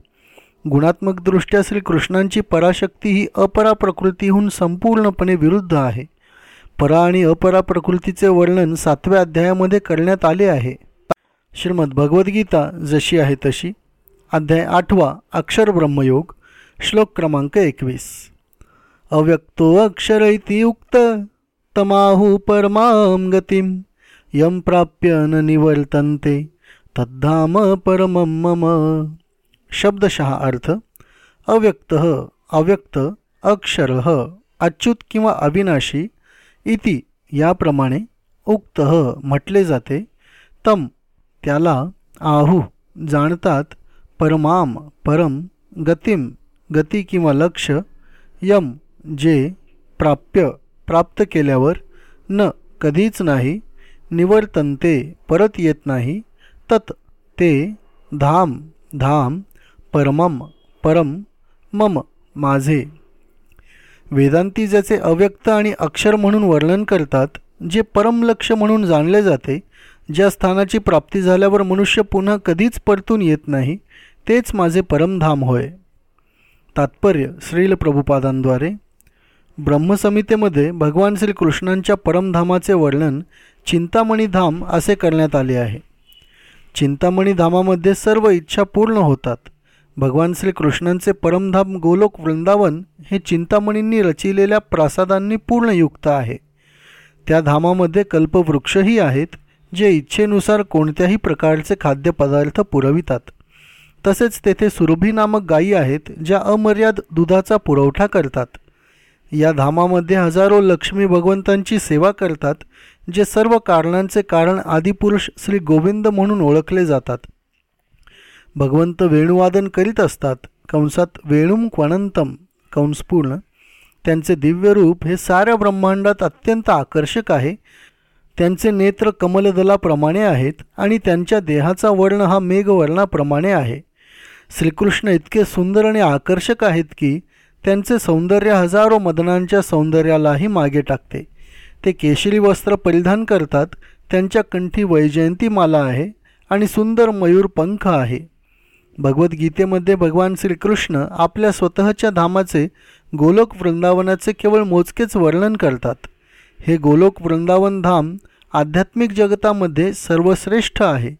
गुणात्मकदृष्ट्या श्रीकृष्णांची पराशक्ती ही अपरा प्रकृतीहून संपूर्णपणे विरुद्ध आहे. परा आणि अपरा प्रकृतीचे वर्णन सातव्या अध्यायामध्ये करण्यात आले आहे. श्रीमद भगवद्गीता जशी आहे तशी. अध्याय आठवा अक्षर ब्रह्मयोग श्लोक क्रमांक एकवीस. अव्यक्तो अक्षर इति उक्त तमाहु परमाम गतीम यम प्राप्य न निवर्तन्ते। तद्धाम परम मम। शब्दशः अर्थ अव्यक्त अव्यक्त अक्षर अच्युत किंवा अविनाशी इति याप्रमाणे उक्त म्हटले जाते। तम त्याला आहू जाणतात परमाम परम गतिम गती किंवा लक्ष यम जे प्राप्य प्राप्त केल्यावर न कधीच नाही निवर्तनते परत येत नाही तत् ते धाम धाम परमम परम मम माझे. वेदांती ज्याचे अव्यक्त आणि अक्षर म्हणून वर्णन करतात जे परमलक्ष म्हणून जाणले जाते ज्या स्थानाची प्राप्ती झाल्यावर मनुष्य पुन्हा कधीच परतून येत नाही तेच माझे परमधाम होय. तात्पर्य श्रील प्रभुपादांद्वारे. ब्रह्मसमितेमध्ये भगवान श्रीकृष्णांच्या परमधामाचे वर्णन चिंतामणी धाम असे करण्यात आले आहे. चिंतामणी धामामध्ये सर्व इच्छा पूर्ण होतात. भगवान श्रीकृष्णांचे परमधाम गोलोक वृंदावन हे चिंतामणींनी रचिलेल्या प्रासादांनी पूर्ण युक्त आहे. त्या धामामध्ये कल्पवृक्षही आहेत जे इच्छेनुसार कोणत्याही प्रकारचे खाद्यपदार्थ पुरवितात. तसेच तेथे सुरभी नामक गायी आहेत ज्या अमर्याद दुधाचा पुरवठा करतात. या धामामध्ये हजारो लक्ष्मी भगवंतांची सेवा करतात जे सर्व कारणांचे कारण आदिपुरुष श्री गोविंद म्हणून ओळखले जातात. भगवंत वेणुवादन करीत असतात. कंसात वेणुम क्वनंतम कंसपूर्ण. त्यांचे दिव्य रूप हे साऱ्या ब्रह्मांडात अत्यंत आकर्षक आहे. त्यांचे नेत्र कमलदलाप्रमाणे आहेत आणि त्यांच्या देहाचा वर्ण हा मेघवर्णाप्रमाणे आहे. श्रीकृष्ण इतके सुंदर आणि आकर्षक आहेत की त्यांचे सौंदर्य हजारो मदनांच्या सौंदर्यालाही मागे टाकते. ते केशरी वस्त्र परिधान करतात. त्यांच्या कंठी वैजयंती माला आहे आणि सुंदर मयूर पंख आहे. भगवद्गीतेमध्ये भगवान श्रीकृष्ण आपल्या स्वतःच्या धामाचे गोलोक वृंदावनाचे केवळ मोजकेच वर्णन करतात. हे गोलोक वृंदावन धाम आध्यात्मिक जगतामध्ये सर्वश्रेष्ठ आहे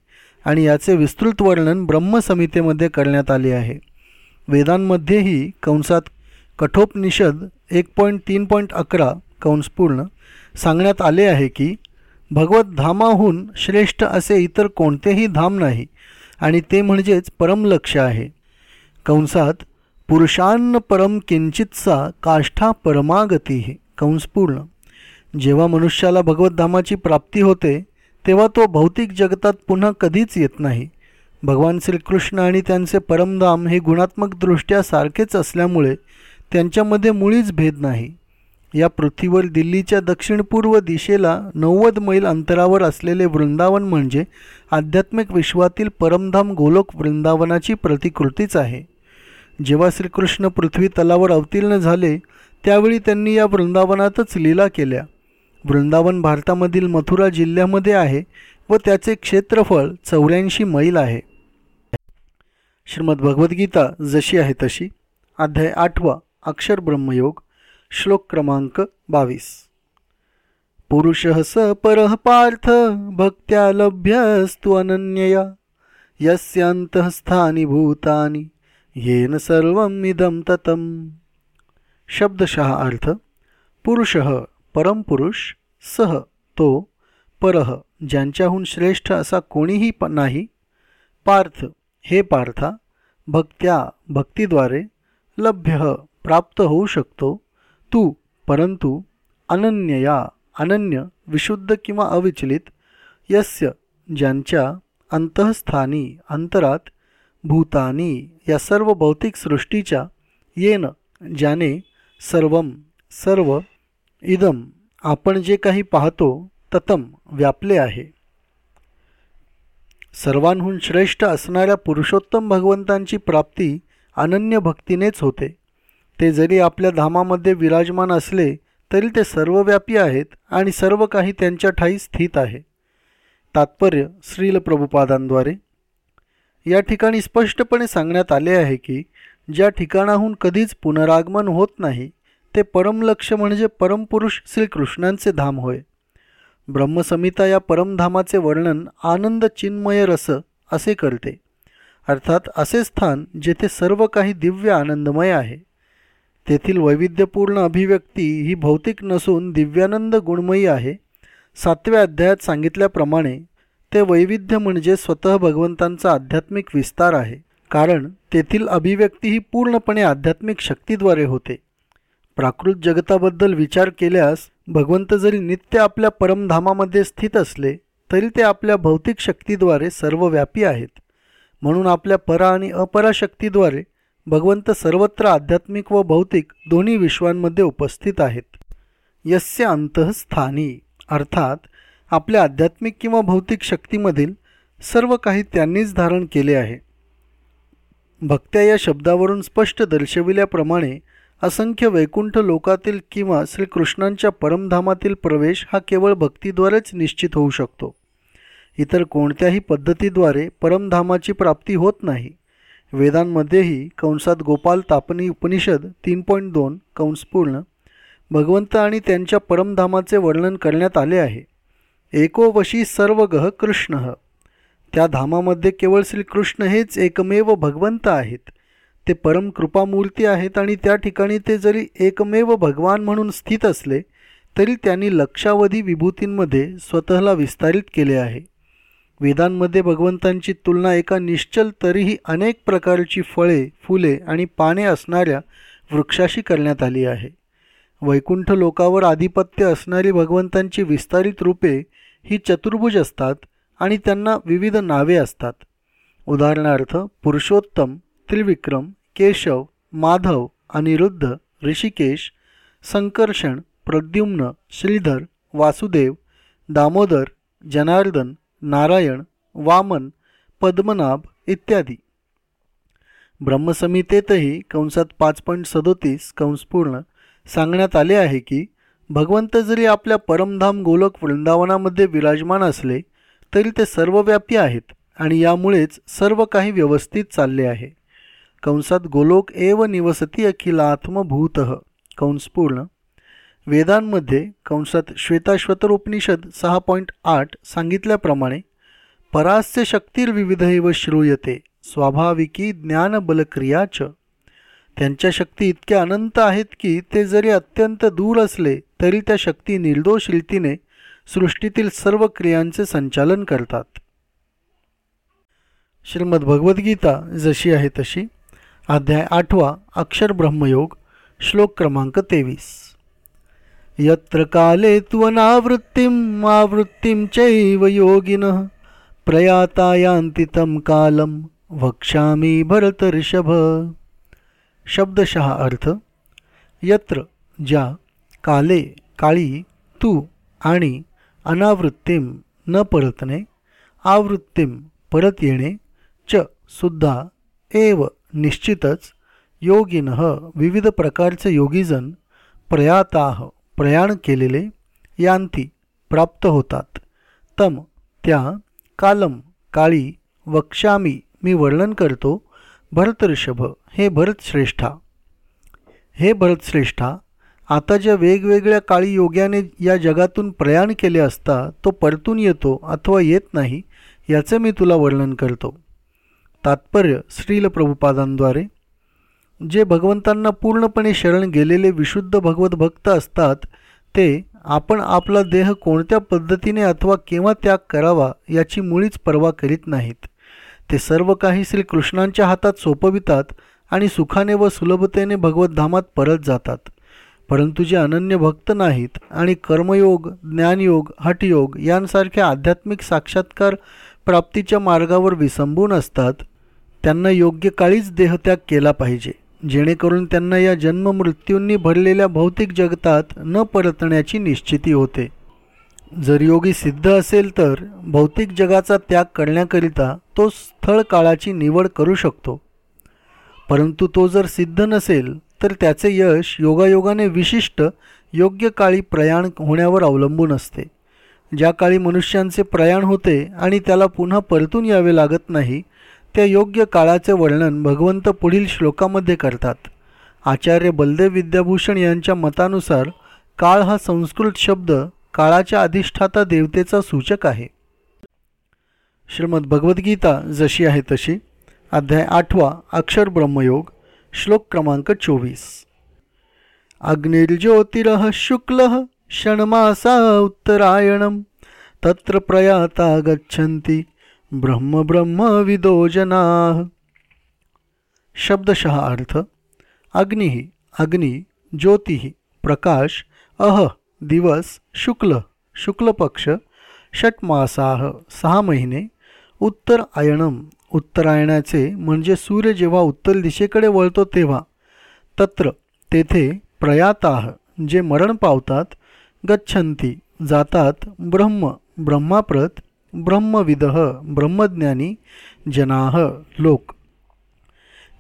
आणि याचे विस्तृत वर्णन ब्रह्मसमितेमध्ये करण्यात आले आहे. वेदांमध्येही कंसात कठोपनिषद एक पॉईंट तीन पॉईंट अकरा कंसपूर्ण सांगण्यात आले आहे की भगवत धामाहून श्रेष्ठ असे इतर कोणतेही धाम नाही आणि ते म्हणजेच परमलक्ष आहे. कंसात पुरुषान्न परम किंचितचा काष्ठा परमागती कंसपूर्ण जेव्हा मनुष्याला भगवद्धामाची प्राप्ती होते तेव्हा तो भौतिक जगतात पुन्हा कधीच येत नाही. भगवान श्रीकृष्ण आणि त्यांचे परमधाम हे गुणात्मकदृष्ट्या सारखेच असल्यामुळे त्यांच्यामध्ये मुळीच भेद नाही. या पृथ्वीवर दिल्लीच्या दक्षिणपूर्व दिशेला नव्वद मैल अंतरावर असलेले वृंदावन म्हणजे आध्यात्मिक विश्वातील परमधाम गोलोक वृंदावनाची प्रतिकृतीच आहे. जेव्हा श्रीकृष्ण पृथ्वी तलावर अवतीर्ण झाले त्यावेळी त्यांनी या वृंदावनातच लीला केल्या. वृंदावन भारतामधील मथुरा जिल्ह्यामध्ये आहे व त्याचे क्षेत्रफळ चौऱ्याऐंशी मैल आहे. श्रीमद भगवद्गीता जशी आहे तशी. अध्याय आठवा अक्षर ब्रह्मयोग श्लोक क्रमांक बावीस. पुरुष स पर पार्थ भक्त्या लभ्यस्तु अनन्यया यस्यांतस्थानी भूतानी येन सर्वमिदम ततम। शब्दशः अर्थ पुरुष परमपुरुष सह तो परह ज्यांच्याहून श्रेष्ठ असा कोणीही नाही। पार्थ हे पार्था भक्त्या भक्तीद्वारे लभ्य प्राप्त होऊ शकतो। तू परंतु अनन्यया अनन्य विशुद्ध किंवा अविचलित यस्य ज्यांच्या अंतःस्थानी अंतरात भूतानी या सर्व भौतिक सृष्टीच्या येन ज्याने सर्वम सर्व इदम आपण जे काही पाहतो ततम व्यापले आहे. सर्वांहून श्रेष्ठ असणाऱ्या पुरुषोत्तम भगवंतांची प्राप्ती अनन्य भक्तीनेच होते. ते जरी आपल्या धामामध्ये विराजमान असले तरी ते सर्वव्यापी आहेत आणि सर्व काही त्यांच्या ठाई स्थित आहे. तात्पर्य श्रील प्रभुपादांद्वारे. या ठिकाणी स्पष्टपणे सांगण्यात आले आहे की ज्या ठिकाणाहून कधीच पुनरागमन होत नाही ते परमलक्ष म्हणजे परमपुरुष श्रीकृष्णांचे धाम होय. ब्रह्मसमिता या परमधामाचे वर्णन आनंद चिन्मय रस असे करते. अर्थात असे स्थान जेथे सर्व काही दिव्य आनंदमय आहे. तेथील वैविध्यपूर्ण अभिव्यक्ती ही भौतिक नसून दिव्यानंद गुणमयी आहे. सातव्या अध्यायात सांगितल्याप्रमाणे ते वैविध्य म्हणजे स्वतः भगवंतांचा आध्यात्मिक विस्तार आहे. कारण तेथील अभिव्यक्ती ही पूर्णपणे आध्यात्मिक शक्तीद्वारे होते. प्राकृत जगताबद्दल विचार केल्यास भगवंत जरी नित्य आपल्या परमधामामध्ये स्थित असले तरी ते आपल्या भौतिक शक्तीद्वारे सर्वव्यापी आहेत. म्हणून आपल्या परा आणि अपरा शक्तीद्वारे भगवंत सर्वत्र आध्यात्मिक व भौतिक दोन्ही विश्वांमध्ये उपस्थित आहेत. यस्य अंतःस्थानी अर्थात आपल्या आध्यात्मिक किंवा भौतिक शक्तीमधील सर्व काही त्यांनीच धारण केले आहे. भक्त्या या शब्दावरून स्पष्ट दर्शविल्याप्रमाणे असंख्य वैकुंठ लोकातील किंवा श्रीकृष्णांच्या परमधामातील प्रवेश हा केवळ भक्तीद्वारेच निश्चित होऊ शकतो. इतर कोणत्याही पद्धतीद्वारे परमधामाची प्राप्ती होत नाही. वेदांमध्येही कंसात गोपाल तापनी उपनिषद तीन पॉईंट दोन कंसपूर्ण भगवंत आणि त्यांच्या परमधामाचे वर्णन करण्यात आले आहे. एकोवशी सर्व गह कृष्ण. त्या धामामध्ये केवळ श्रीकृष्ण हेच एकमेव भगवंत आहेत. ते परम कृपामूर्ती आहेत आणि त्या ठिकाणी ते जरी एकमेव भगवान म्हणून स्थित असले तरी त्यांनी लक्षावधी विभूतींमध्ये स्वतःला विस्तारित केले आहे. वेदांमध्ये भगवंतांची तुलना एका निश्चल तरीही अनेक प्रकारची फळे फुले आणि पाने असणाऱ्या वृक्षाशी करण्यात आली आहे. वैकुंठ लोकावर आधिपत्य असणारी भगवंतांची विस्तारित रूपे ही चतुर्भुज असतात आणि त्यांना विविध नावे असतात. उदाहरणार्थ पुरुषोत्तम त्रिविक्रम केशव माधव अनिरुद्ध ऋषिकेश संकर्षण प्रद्युम्न श्रीधर वासुदेव दामोदर जनार्दन नारायण वामन पद्मनाभ इत्यादी. ब्रह्मसमितेतही कंसात पाच पॉईंट सदोतीस कंसपूर्ण सांगण्यात आले आहे की भगवंत जरी आपल्या परमधाम गोलक वृंदावनामध्ये विराजमान असले तरी ते सर्वव्यापी आहेत आणि यामुळेच सर्व काही व्यवस्थित चालले आहे. कंसात गोलोक एव निवसती अखिलात्मभूत. कंसपूर्ण वेदांमध्ये कंसात श्वेताश्वतर उपनिषद सहा पॉईंट आठ सांगितल्याप्रमाणे परास्य शक्तीर्विविधैव श्रूयते स्वाभाविकी ज्ञानबलक्रियाच त्यांच्या शक्ती इतक्या अनंत आहेत की ते जरी अत्यंत दूर असले तरी त्या शक्ती निर्दोष रीतीने सृष्टीतील सर्व क्रियांचे संचालन करतात. श्रीमद भगवद्गीता जशी आहे तशी. अध्याय आठवा अक्षर ब्रह्मयोग श्लोक क्रमांक तेवीस. यत्र काले त्वनावृत्तिम् आवृत्तिं चैव योगिनः प्रयाता यान्ति कालम कालं वक्ष्यामी शब्दशः अर्थ यत्र ज्या काले काळी तू आणि अनावृत्तीम न परतणे आवृत्तीम परत येणे च सुद्धा एव निश्चितच योगिन विविध प्रकारचे योगीजन प्रयाताह प्रयाण केलेले यांती प्राप्त होतात. तम त्या कालम काळी वक्षामी मी वर्णन करतो भरतऋषभ हे भरतश्रेष्ठा. हे भरतश्रेष्ठा आता ज्या वेगवेगळ्या काळी योग्याने या जगातून प्रयाण केले असता तो परतून येतो अथवा येत नाही याचे मी तुला वर्णन करतो. तात्पर्य श्रील प्रभुपादांद्वारे जे भगवंतांना पूर्णपणे शरण गेलेले विशुद्ध भगवत भक्त असतात ते आपण आपला देह कोणत्या पद्धतीने अथवा केव्हा त्याग करावा याची मुळीच पर्वा करीत नाहीत. ते सर्व काही श्रीकृष्णांच्या हातात सोपवितात आणि सुखाने व सुलभतेने भगवतधामात परत जातात. परंतु जे अनन्य भक्त नाहीत आणि कर्मयोग ज्ञानयोग हटयोग यांसारख्या आध्यात्मिक साक्षात्कार प्राप्तीच्या मार्गावर विसंबून असतात त्यांना योग्य काळीच देहत्याग केला पाहिजे. जेणेकरून त्यांना या जन्ममृत्यूंनी भरलेल्या भौतिक जगतात न परतण्याची निश्चिती होते. जर योगी सिद्ध असेल तर भौतिक जगाचा त्याग करण्याकरिता तो स्थळ काळाची निवड करू शकतो. परंतु तो जर सिद्ध नसेल तर त्याचे यश योगायोगाने विशिष्ट योग्य काळी प्रयाण होण्यावर अवलंबून असते. ज्या काळी मनुष्यांचे प्रयाण होते आणि त्याला पुन्हा परतून यावे लागत नाही त्या योग्य काळाचे वर्णन भगवंत पुढील श्लोकामध्ये करतात. आचार्य बलदेव विद्याभूषण यांच्या मतानुसार काळ हा संस्कृत शब्द काळाच्या अधिष्ठाता देवतेचा सूचक आहे. श्रीमद भगवद्गीता जशी आहे तशी अध्याय आठवा अक्षर ब्रह्मयोग श्लोक क्रमांक चोवीस. अग्निर्ज्योतिर शुक्ल षण्मासा उत्तरायण तत्र प्रयाता गच्छन्ति। ब्रह्म ब्रह्म विदोजना शब्दशः अर्थ अग्नि अग्नि ज्योती प्रकाश अह दिवस शुक्ल शुक्लपक्ष षटमासाह सहा महिने उत्तर आयणम उत्तरायणाचे म्हणजे सूर्य जेव्हा उत्तर दिशेकडे वळतो तेव्हा तत्र तेथे प्रयाताह जे मरण पावतात गच्छंती जातात ब्रह्म ब्रह्माप्रत ब्रह्मविदह ब्रह्मज्ञानी जनाह लोक.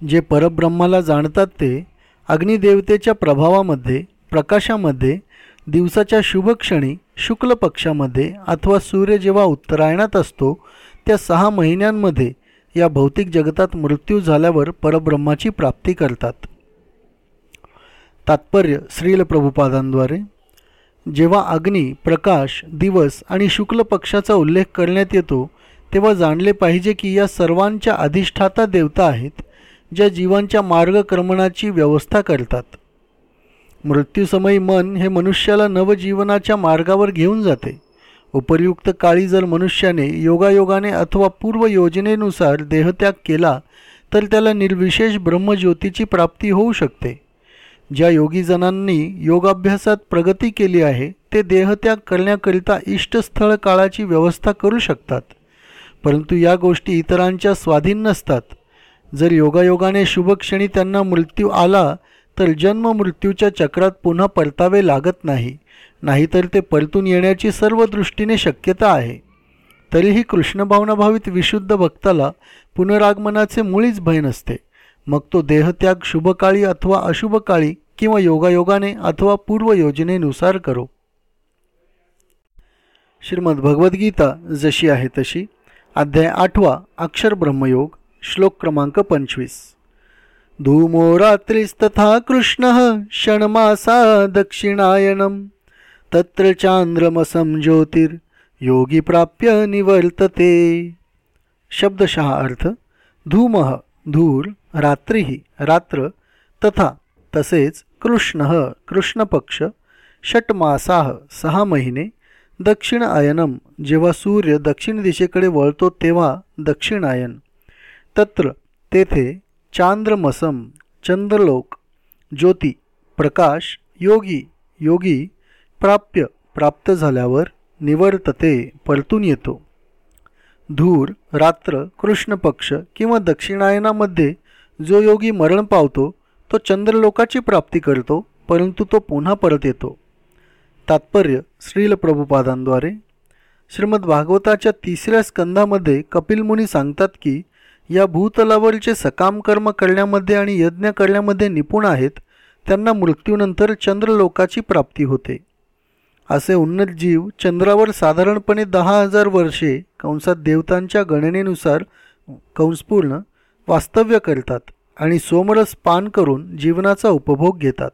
जे परब्रह्माला जाणतात ते अग्निदेवतेच्या प्रभावामध्ये प्रकाशामध्ये दिवसाच्या शुभक्षणी शुक्ल पक्षामध्ये अथवा सूर्य जेव्हा उत्तरायणात असतो त्या सहा महिन्यांमध्ये या भौतिक जगतात मृत्यू झाल्यावर परब्रह्माची प्राप्ती करतात. तात्पर्य श्रील प्रभुपादांद्वारे. जेव्हा अग्नी प्रकाश दिवस आणि शुक्ल पक्षाचा उल्लेख करण्यात येतो तेव्हा जाणले पाहिजे की या सर्वांच्या अधिष्ठाता देवता आहेत ज्या जीवांच्या मार्गक्रमणाची व्यवस्था करतात. मृत्यूसमयी मन हे मनुष्याला नवजीवनाच्या मार्गावर घेऊन जाते. उपर्युक्त काळी जर मनुष्याने योगायोगाने अथवा पूर्व योजनेनुसार देहत्याग केला तर त्याला निर्विशेष ब्रह्मज्योतीची प्राप्ती होऊ शकते. ज्या योगीजनांनी योगाभ्यासात प्रगती केली आहे ते देहत्याग करण्याकरिता इष्टस्थळ काळाची व्यवस्था करू शकतात. परंतु या गोष्टी इतरांच्या स्वाधीन नसतात. जर योगायोगाने शुभक्षणी त्यांना मृत्यू आला तर जन्म मृत्यूच्या चक्रात पुन्हा परतावे लागत नाही. नाहीतर ते परतून येण्याची सर्व दृष्टीने शक्यता आहे. तरीही कृष्णभावनाभावित विशुद्ध भक्ताला पुनरागमनाचे मुळीच भय नसते. मग तो देहत्याग शुभकाळी अथवा अशुभकाळी किंवा योगायोगाने अथवा पूर्वयोजनेनुसार करो. श्रीमद भगवद्गीता जशी आहे तशी अध्याय आठवा अक्षर ब्रह्मयोग श्लोक क्रमांक पंचवीस. धूमो रात्रिस्तथा कृष्ण क्षणमासा दक्षिणायनम। तत्र चांद्रमसम ज्योतिर योगी प्राप्य निवर्तते। शब्दशः अर्थ धूमः धूर रात्रीही रात्र तथा तसेच कृष्ण कृष्णपक्ष षटमासाह सहा महिने दक्षिण आयनम जेव्हा सूर्य दक्षिण दिशेकडे वळतो तेव्हा दक्षिणायन. तत्र तेथे चांद्रमसम चंद्रलोक ज्योती प्रकाश योगी योगी प्राप्य प्राप्त झाल्यावर निवडतते परतून येतो. धूर रात्र कृष्णपक्ष किंवा दक्षिणायनामध्ये जो योगी मरण पावतो तो चंद्रलोकाची प्राप्ती करतो परंतु तो पुन्हा परत येतो. तात्पर्य श्रील प्रभुपादांद्वारे. श्रीमद भागवताच्या तिसऱ्या स्कंधामध्ये कपिल मुनी सांगतात की या भूतलावरचे सकाम कर्म करण्यामध्ये आणि यज्ञ करण्यामध्ये निपुण आहेत त्यांना मृत्यूनंतर चंद्रलोकाची प्राप्ती होते. असे उन्नत जीव चंद्रावर साधारणपणे दहा हजार वर्षे कंसात देवतांच्या गणनेनुसार कंसपूर्ण वास्तव्य करतात आणि सोमरस पान करून जीवनाचा उपभोग घेतात.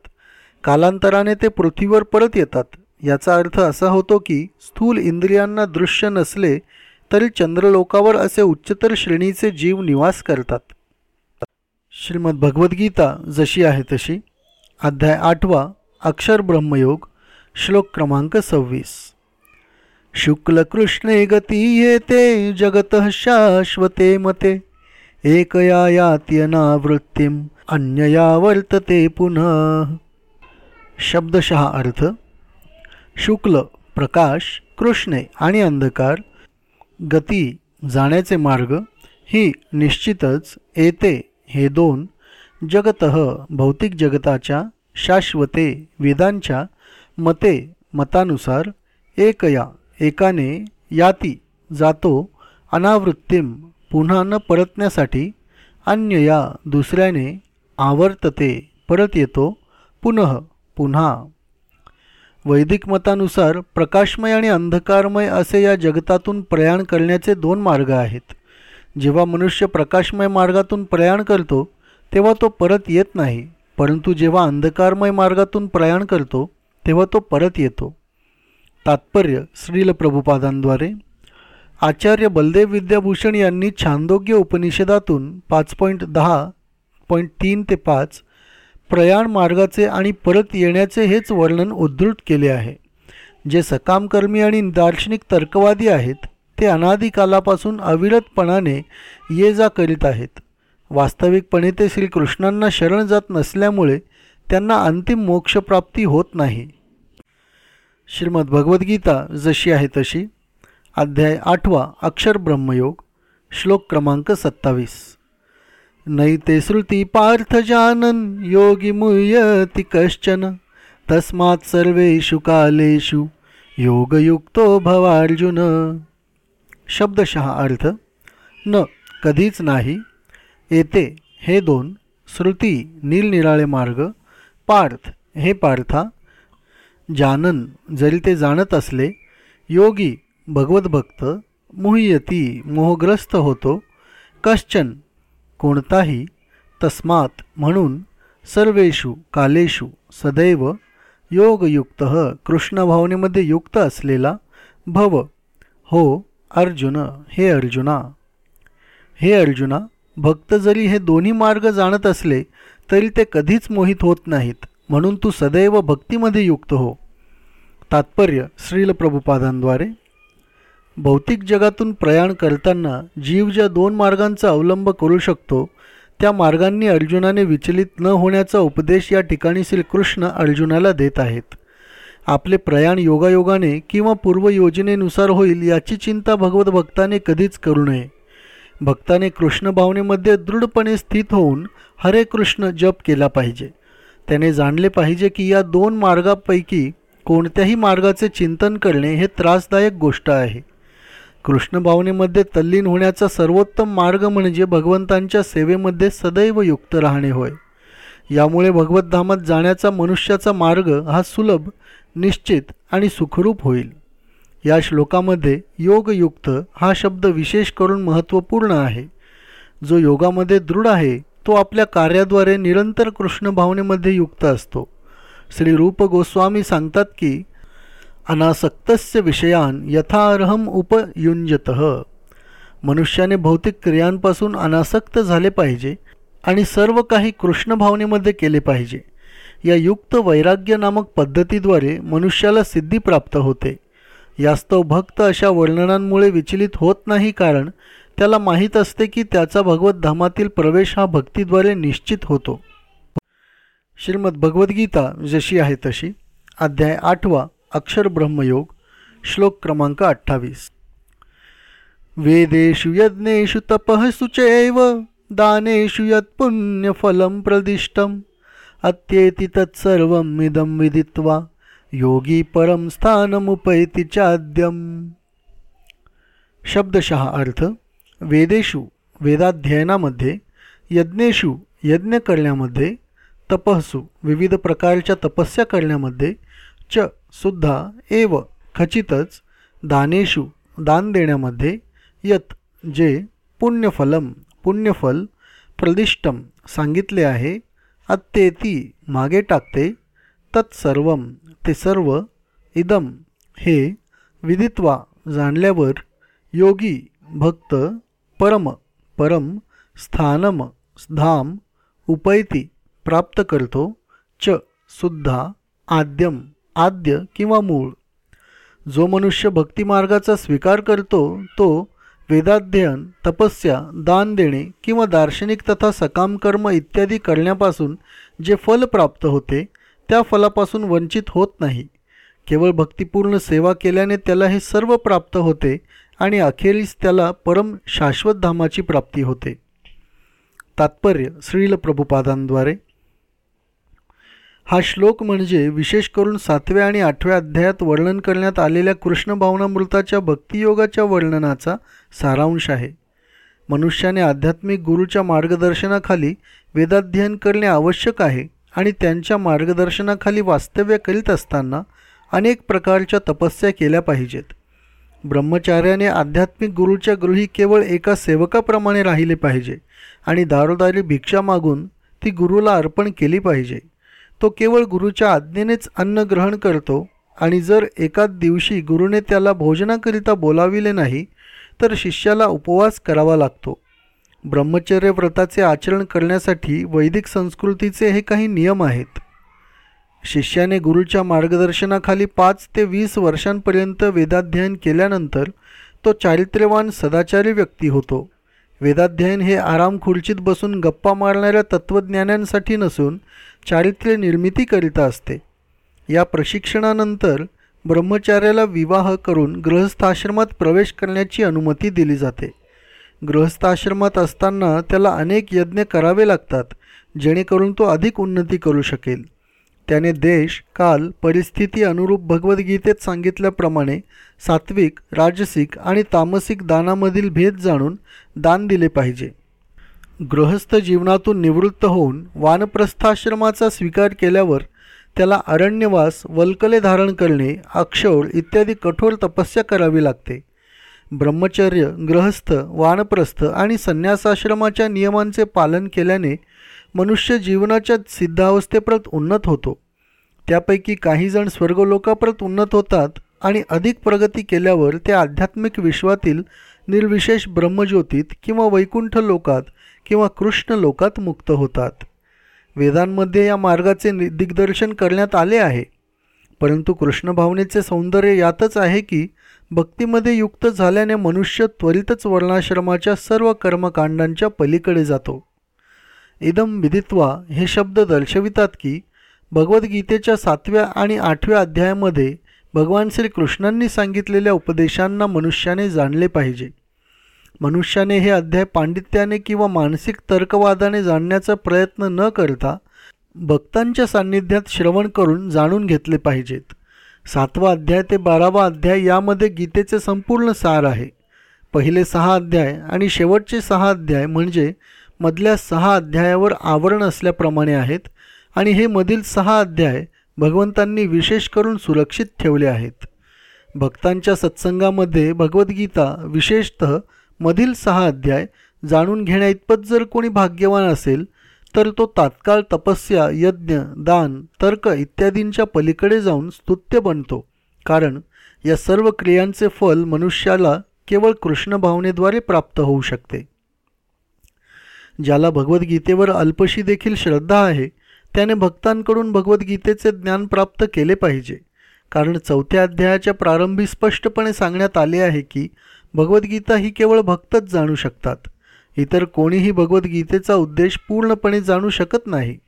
कालांतराने ते पृथ्वीवर परत येतात. याचा अर्थ असा होतो की स्थूल इंद्रियांना दृश्य नसले तरी चंद्रलोकावर असे उच्चतर श्रेणीचे जीव निवास करतात. श्रीमद भगवद्गीता जशी आहे तशी. अध्याय आठवा अक्षर ब्रह्मयोग श्लोक क्रमांक सव्वीस. शुक्लकृष्णे गती येते जगत शाश्वते मते. एकया यात्यनावृत्तीम अन्यया वर्तते पुनः। शब्दशः अर्थ शुक्ल प्रकाश कृष्णे आणि अंधकार गती जाण्याचे मार्ग ही निश्चितच येते हे दोन जगत भौतिक जगताच्या शाश्वते वेदांच्या मते मतानुसार एकया एकाने याती जातो अनावृत्तीम पुन्हा न परतण्यासाठी अन्य या दुसऱ्याने आवर्तते परत येतो पुनः पुन्हा. वैदिक मतानुसार प्रकाशमय आणि अंधकारमय असे या जगतातून प्रयाण करण्याचे दोन मार्ग आहेत. जेव्हा मनुष्य प्रकाशमय मार्गातून प्रयाण करतो तेव्हा तो परत येत नाही. परंतु जेव्हा अंधकारमय मार्गातून प्रयाण करतो तेव्हा तो परत येतो. तात्पर्य श्रील प्रभुपादांद्वारे. आचार्य बलदेव विद्याभूषण यांनी छांदोग्य उपनिषदातून पाच पॉईंट दहा पॉईंट तीन ते पाच प्रयाण मार्गाचे आणि परत येण्याचे हेच वर्णन उद्धृत केले आहे. जे सकामकर्मी आणि दार्शनिक तर्कवादी आहेत ते अनादिकालापासून अविरतपणाने ये जा करीत आहेत. वास्तविकपणे ते श्रीकृष्णांना शरण जात नसल्यामुळे त्यांना अंतिम मोक्षप्राप्ती होत नाही. श्रीमद भगवद्गीता जशी आहे तशी. अध्याय आठवा अक्षर ब्रह्मयोग श्लोक क्रमांक सत्तावीस. नैते श्रुती पार्थ जानन योगी मुयती कश्चन तस्मात् सर्वेषु कालेषु योगयुक्तो भवार्जुन. शब्दशः अर्थ न कधीच नाही येते हे दोन श्रुती निरनिराळे मार्ग पार्थ हे पार्था जानन जरी ते जाणत असले योगी भगवतभक्त मुह्यती मोहग्रस्त होतो कश्चन कोणताही तस्मात म्हणून सर्वेषु कालेषु सदैव योगयुक्त कृष्णभावनेमध्ये युक्त असलेला भव हो अर्जुन हे अर्जुना. हे अर्जुना भक्त जरी हे दोन्ही मार्ग जाणत असले तरी ते कधीच मोहित होत नाहीत म्हणून तू सदैव भक्तीमध्ये युक्त हो. तात्पर्य श्रील प्रभुपादांद्वारे भौतिक जगातून प्रयाण करताना जीव ज्या दोन मार्गांचा अवलंब करू शकतो त्या मार्गांनी अर्जुनाने विचलित न होण्याचा उपदेश या ठिकाणी श्रीकृष्ण अर्जुनाला देत आहेत. आपले प्रयाण योगायोगाने किंवा पूर्वयोजनेनुसार होईल याची चिंता भगवत भक्ताने कधीच करू नये. भक्ताने कृष्ण भावनेमध्ये दृढपणे स्थित होऊन हरे कृष्ण जप केला पाहिजे. त्याने जाणले पाहिजे की या दोन मार्गापैकी कोणत्याही मार्गाचे चिंतन करणे हे त्रासदायक गोष्ट आहे. कृष्णभावनेमध्ये तल्लीन होण्याचा सर्वोत्तम मार्ग म्हणजे भगवंतांच्या सेवेमध्ये सदैव युक्त राहणे होय. यामुळे भगवतधामात जाण्याचा मनुष्याचा मार्ग हा सुलभ निश्चित आणि सुखरूप होईल. या श्लोकामध्ये योगयुक्त हा शब्द विशेष करून महत्त्वपूर्ण आहे. जो योगामध्ये दृढ आहे तो आपल्या कार्याद्वारे निरंतर कृष्ण भावनेमध्ये युक्त असतो. श्री रूप गोस्वामी सांगतात की अनासक्तस्य विषयान यथार्हम उपयुंजत मनुष्याने भौतिक क्रियांपासून अनासक्त झाले पाहिजे आणि सर्व काही कृष्ण भावनेमध्ये केले पाहिजे. या युक्त वैराग्य नामक पद्धतीद्वारे मनुष्याला सिद्धी प्राप्त होते. यास्तव भक्त अशा वर्णनांमुळे विचलित होत नाही कारण त्याला माहीत असते की त्याचा भगवत धामातील प्रवेश हा भक्तीद्वारे निश्चित होतो. श्रीमद भगवद्गीता जशी आहे तशी. अध्याय आठवा. अक्षर ब्रह्मयोग श्लोक क्रमांक अठ्ठावीस. वेदेषु यज्ञेषु तपःसु चैव दानेषु यत्पुण्यफलं प्रदिष्टम्। अत्येति तत्सर्वम् इदं विदित्वा योगी परम स्थानमुपैती चाद्यम। शब्दशः अर्थ वेदेषु वेदाध्ययनामध्ये यज्ञेषु यज्ञ करण्यामध्ये तपस्सु विविध प्रकारच्या तपस्या करण्यामध्ये च सुद्धा एव खचितच दानेषु दान देण्यामध्ये यत जे पुण्यफलम पुण्यफल प्रदिष्टम सांगितले आहे अत्येती मागे टाकते तत्सर्व ते सर्व इदम हे विदित्वा जाणल्यावर योगी भक्त परम परम स्थानम धाम उपैती प्राप्त करतो च सुद्धा आद्यम. आद्य किंवा मूळ. जो मनुष्य भक्तिमार्गाचा स्वीकार करतो तो वेदाध्ययन तपस्या दान देणे किंवा दार्शनिक तथा सकाम कर्म इत्यादी करण्यापासून जे फल प्राप्त होते त्या फलापासून वंचित होत नाही. केवळ भक्तिपूर्ण सेवा केल्याने त्याला हे सर्व प्राप्त होते आणि अखेरीस त्याला परम शाश्वत धामाची प्राप्ती होते. तात्पर्य श्रील प्रभुपादांद्वारे. हा श्लोक म्हणजे विशेष करून सातव्या आणि आठव्या अध्यायात वर्णन करण्यात आलेल्या कृष्ण भावनामृताच्या भक्तियोगाच्या वर्णनाचा सारांश आहे. मनुष्याने आध्यात्मिक गुरूच्या मार्गदर्शनाखाली वेदाध्ययन करणे आवश्यक आहे आणि त्यांच्या मार्गदर्शनाखाली वास्तव्य करीत असताना अनेक प्रकारच्या तपस्या केल्या पाहिजेत. ब्रह्मचार्याने आध्यात्मिक गुरूच्या गृही केवळ एका सेवकाप्रमाणे राहिले पाहिजे आणि दारोदारी भिक्षा मागून ती गुरुला अर्पण केली पाहिजे. तो केवळ गुरुच्या आज्ञेनेच अन्न ग्रहण करतो आणि जर एकाच दिवशी गुरुने त्याला भोजनाकरिता बोलाविले नाही तर शिष्याला उपवास करावा लागतो. ब्रह्मचर्य व्रताचे आचरण करण्यासाठी वैदिक संस्कृतीचे हे काही नियम आहेत. शिष्याने गुरुच्या मार्गदर्शनाखाली पाच ते वीस वर्षांपर्यंत वेदाध्ययन केल्यानंतर तो चारित्र्यवान सदाचारी व्यक्ती होतो. वेदाध्ययन हे आराम खुर्चीत बसून गप्पा मारणाऱ्या तत्त्वज्ञानांसाठी नसून चारित्र्य निर्मितीकरिता असते. या प्रशिक्षणानंतर ब्रह्मचार्याला विवाह करून गृहस्थाश्रमात प्रवेश करण्याची अनुमती दिली जाते. गृहस्थाश्रमात असताना त्याला अनेक यज्ञ करावे लागतात जेणेकरून तो अधिक उन्नती करू शकेल. त्याने देश काल परिस्थिती अनुरूप भगवद्गीतेत सांगितल्याप्रमाणे सात्विक राजसिक आणि तामसिक दानामधील भेद जाणून दान दिले पाहिजे. गृहस्थ जीवनातून निवृत्त होऊन वानप्रस्थाश्रमाचा स्वीकार केल्यावर त्याला अरण्यवास वल्कले धारण करणे अक्षौळ इत्यादी कठोर तपस्या करावी लागते. ब्रह्मचर्य ग्रहस्थ वानप्रस्थ आणि संन्यासाश्रमाच्या नियमांचे पालन केल्याने मनुष्य जीवनाच्या सिद्धावस्थेप्रत उन्नत होतो. त्यापैकी काहीजण स्वर्गलोकाप्रत उन्नत होतात आणि अधिक प्रगती केल्यावर ते आध्यात्मिक विश्वातील निर्विशेष ब्रह्मज्योतीत किंवा वैकुंठ लोकात किंवा कृष्ण लोकात मुक्त होतात. वेदांमध्ये या मार्गाचे दिग्दर्शन करण्यात आले आहे. परंतु कृष्ण भावनेचे सौंदर्य यातच आहे की भक्तीमध्ये युक्त झाल्याने मनुष्य त्वरितच वर्णाश्रमाच्या सर्व कर्मकांडांच्या पलीकडे जातो. इदम विदित्वा हे शब्द दर्शवितात की भगवद्गीतेच्या सातव्या आणि आठव्या अध्यायामध्ये भगवान श्रीकृष्णांनी सांगितलेल्या उपदेशांना मनुष्याने जाणले पाहिजे. मनुष्याने हे अध्याय पांडित्याने किंवा मानसिक तर्कवादाने जाणण्याचा प्रयत्न न करता भक्तांच्या सान्निध्यात श्रवण करून जाणून घेतले पाहिजेत. सातवा अध्याय ते बारावा अध्याय यामध्ये गीतेचे संपूर्ण सार आहे. पहिले सहा अध्याय आणि शेवटचे सहा अध्याय म्हणजे मधल्या सहा अध्यायावर आवरण असल्याप्रमाणे आहेत आणि हे मधील सहा अध्याय भगवंतांनी विशेष करून सुरक्षित ठेवले आहेत. भक्तांच्या सत्संगामध्ये भगवद्गीता विशेषतः मधील सहा अध्याय जाणून घेण्याइतपत जर कोणी भाग्यवान असेल तर तो तात्काळ तपस्या यज्ञ दान तर्क इत्यादींच्या पलीकडे जाऊन स्तुत्य बनतो. कारण या सर्व क्रियांचे फल मनुष्याला केवळ कृष्ण भावनेद्वारे प्राप्त होऊ शकते. ज्याला भगवद्गीतेवर अल्पशी देखील श्रद्धा आहे त्याने भक्तांकडून भगवद्गीतेचे ज्ञान प्राप्त केले पाहिजे. कारण चौथ्या अध्यायाच्या प्रारंभी स्पष्टपणे सांगण्यात आले आहे की भगवद्गीता ही केवळ भक्तच जाणू शकतात. इतर कोणीही भगवद्गीतेचा उद्देश पूर्णपणे जाणू शकत नाही.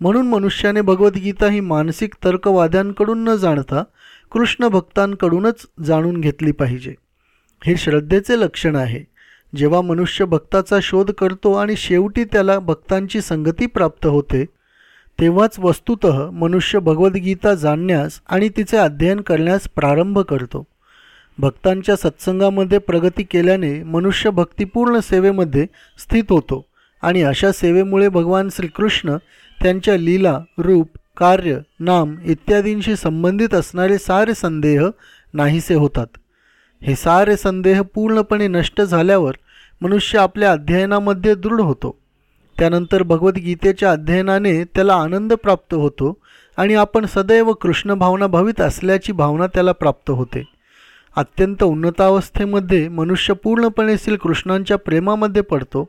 म्हणून मनुष्याने भगवद्गीता ही मानसिक तर्कवाद्यांकडून न जाणता कृष्ण भक्तांकडूनच जाणून घेतली पाहिजे. हे श्रद्धेचे लक्षण आहे. जेव्हा मनुष्य भक्ताचा शोध करतो आणि शेवटी त्याला भक्तांची संगती प्राप्त होते तेव्हाच वस्तुत मनुष्य भगवद्गीता जाणण्यास आणि तिचे अध्ययन करण्यास प्रारंभ करतो. भक्तांच्या सत्संगामध्ये प्रगती केल्याने मनुष्य भक्तिपूर्ण सेवेमध्ये स्थित होतो आणि अशा सेवेमुळे भगवान श्रीकृष्ण त्यांच्या लीला रूप कार्य नाम इत्यादींशी संबंधित असणारे सारे संदेह नाहीसे होतात. हे सारे संदेह पूर्णपणे नष्ट झाल्यावर मनुष्य आपल्या अध्ययनामध्ये दृढ होतो. त्यानंतर भगवद्गीतेच्या अध्ययनाने त्याला आनंद प्राप्त होतो आणि आपण सदैव कृष्ण भावना भावित असल्याची भावना त्याला प्राप्त होते. अत्यंत उन्नतावस्थेमध्ये मनुष्य पूर्णपणे श्रीकृष्णांच्या प्रेमामध्ये पडतो.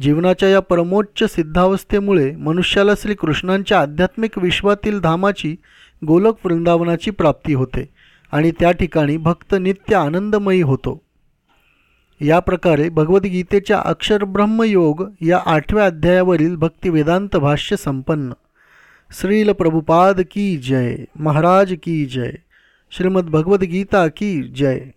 जीवनाच्या या परमोच्च सिद्धावस्थेमुळे मनुष्याला श्रीकृष्णांच्या आध्यात्मिक विश्वातील धामाची गोलक वृंदावनाची प्राप्ती होते आणि त्या ठिकाणी भक्त नित्य आनंदमयी होतो. या प्रकारे भगवद्गीतेच्या अक्षरब्रह्मयोग या आठव्या अध्यायावरील भक्तिवेदांत भाष्य संपन्न. श्रील प्रभुपाद की जय महाराज की जय. श्रीमद्भगवद्गीता की जय।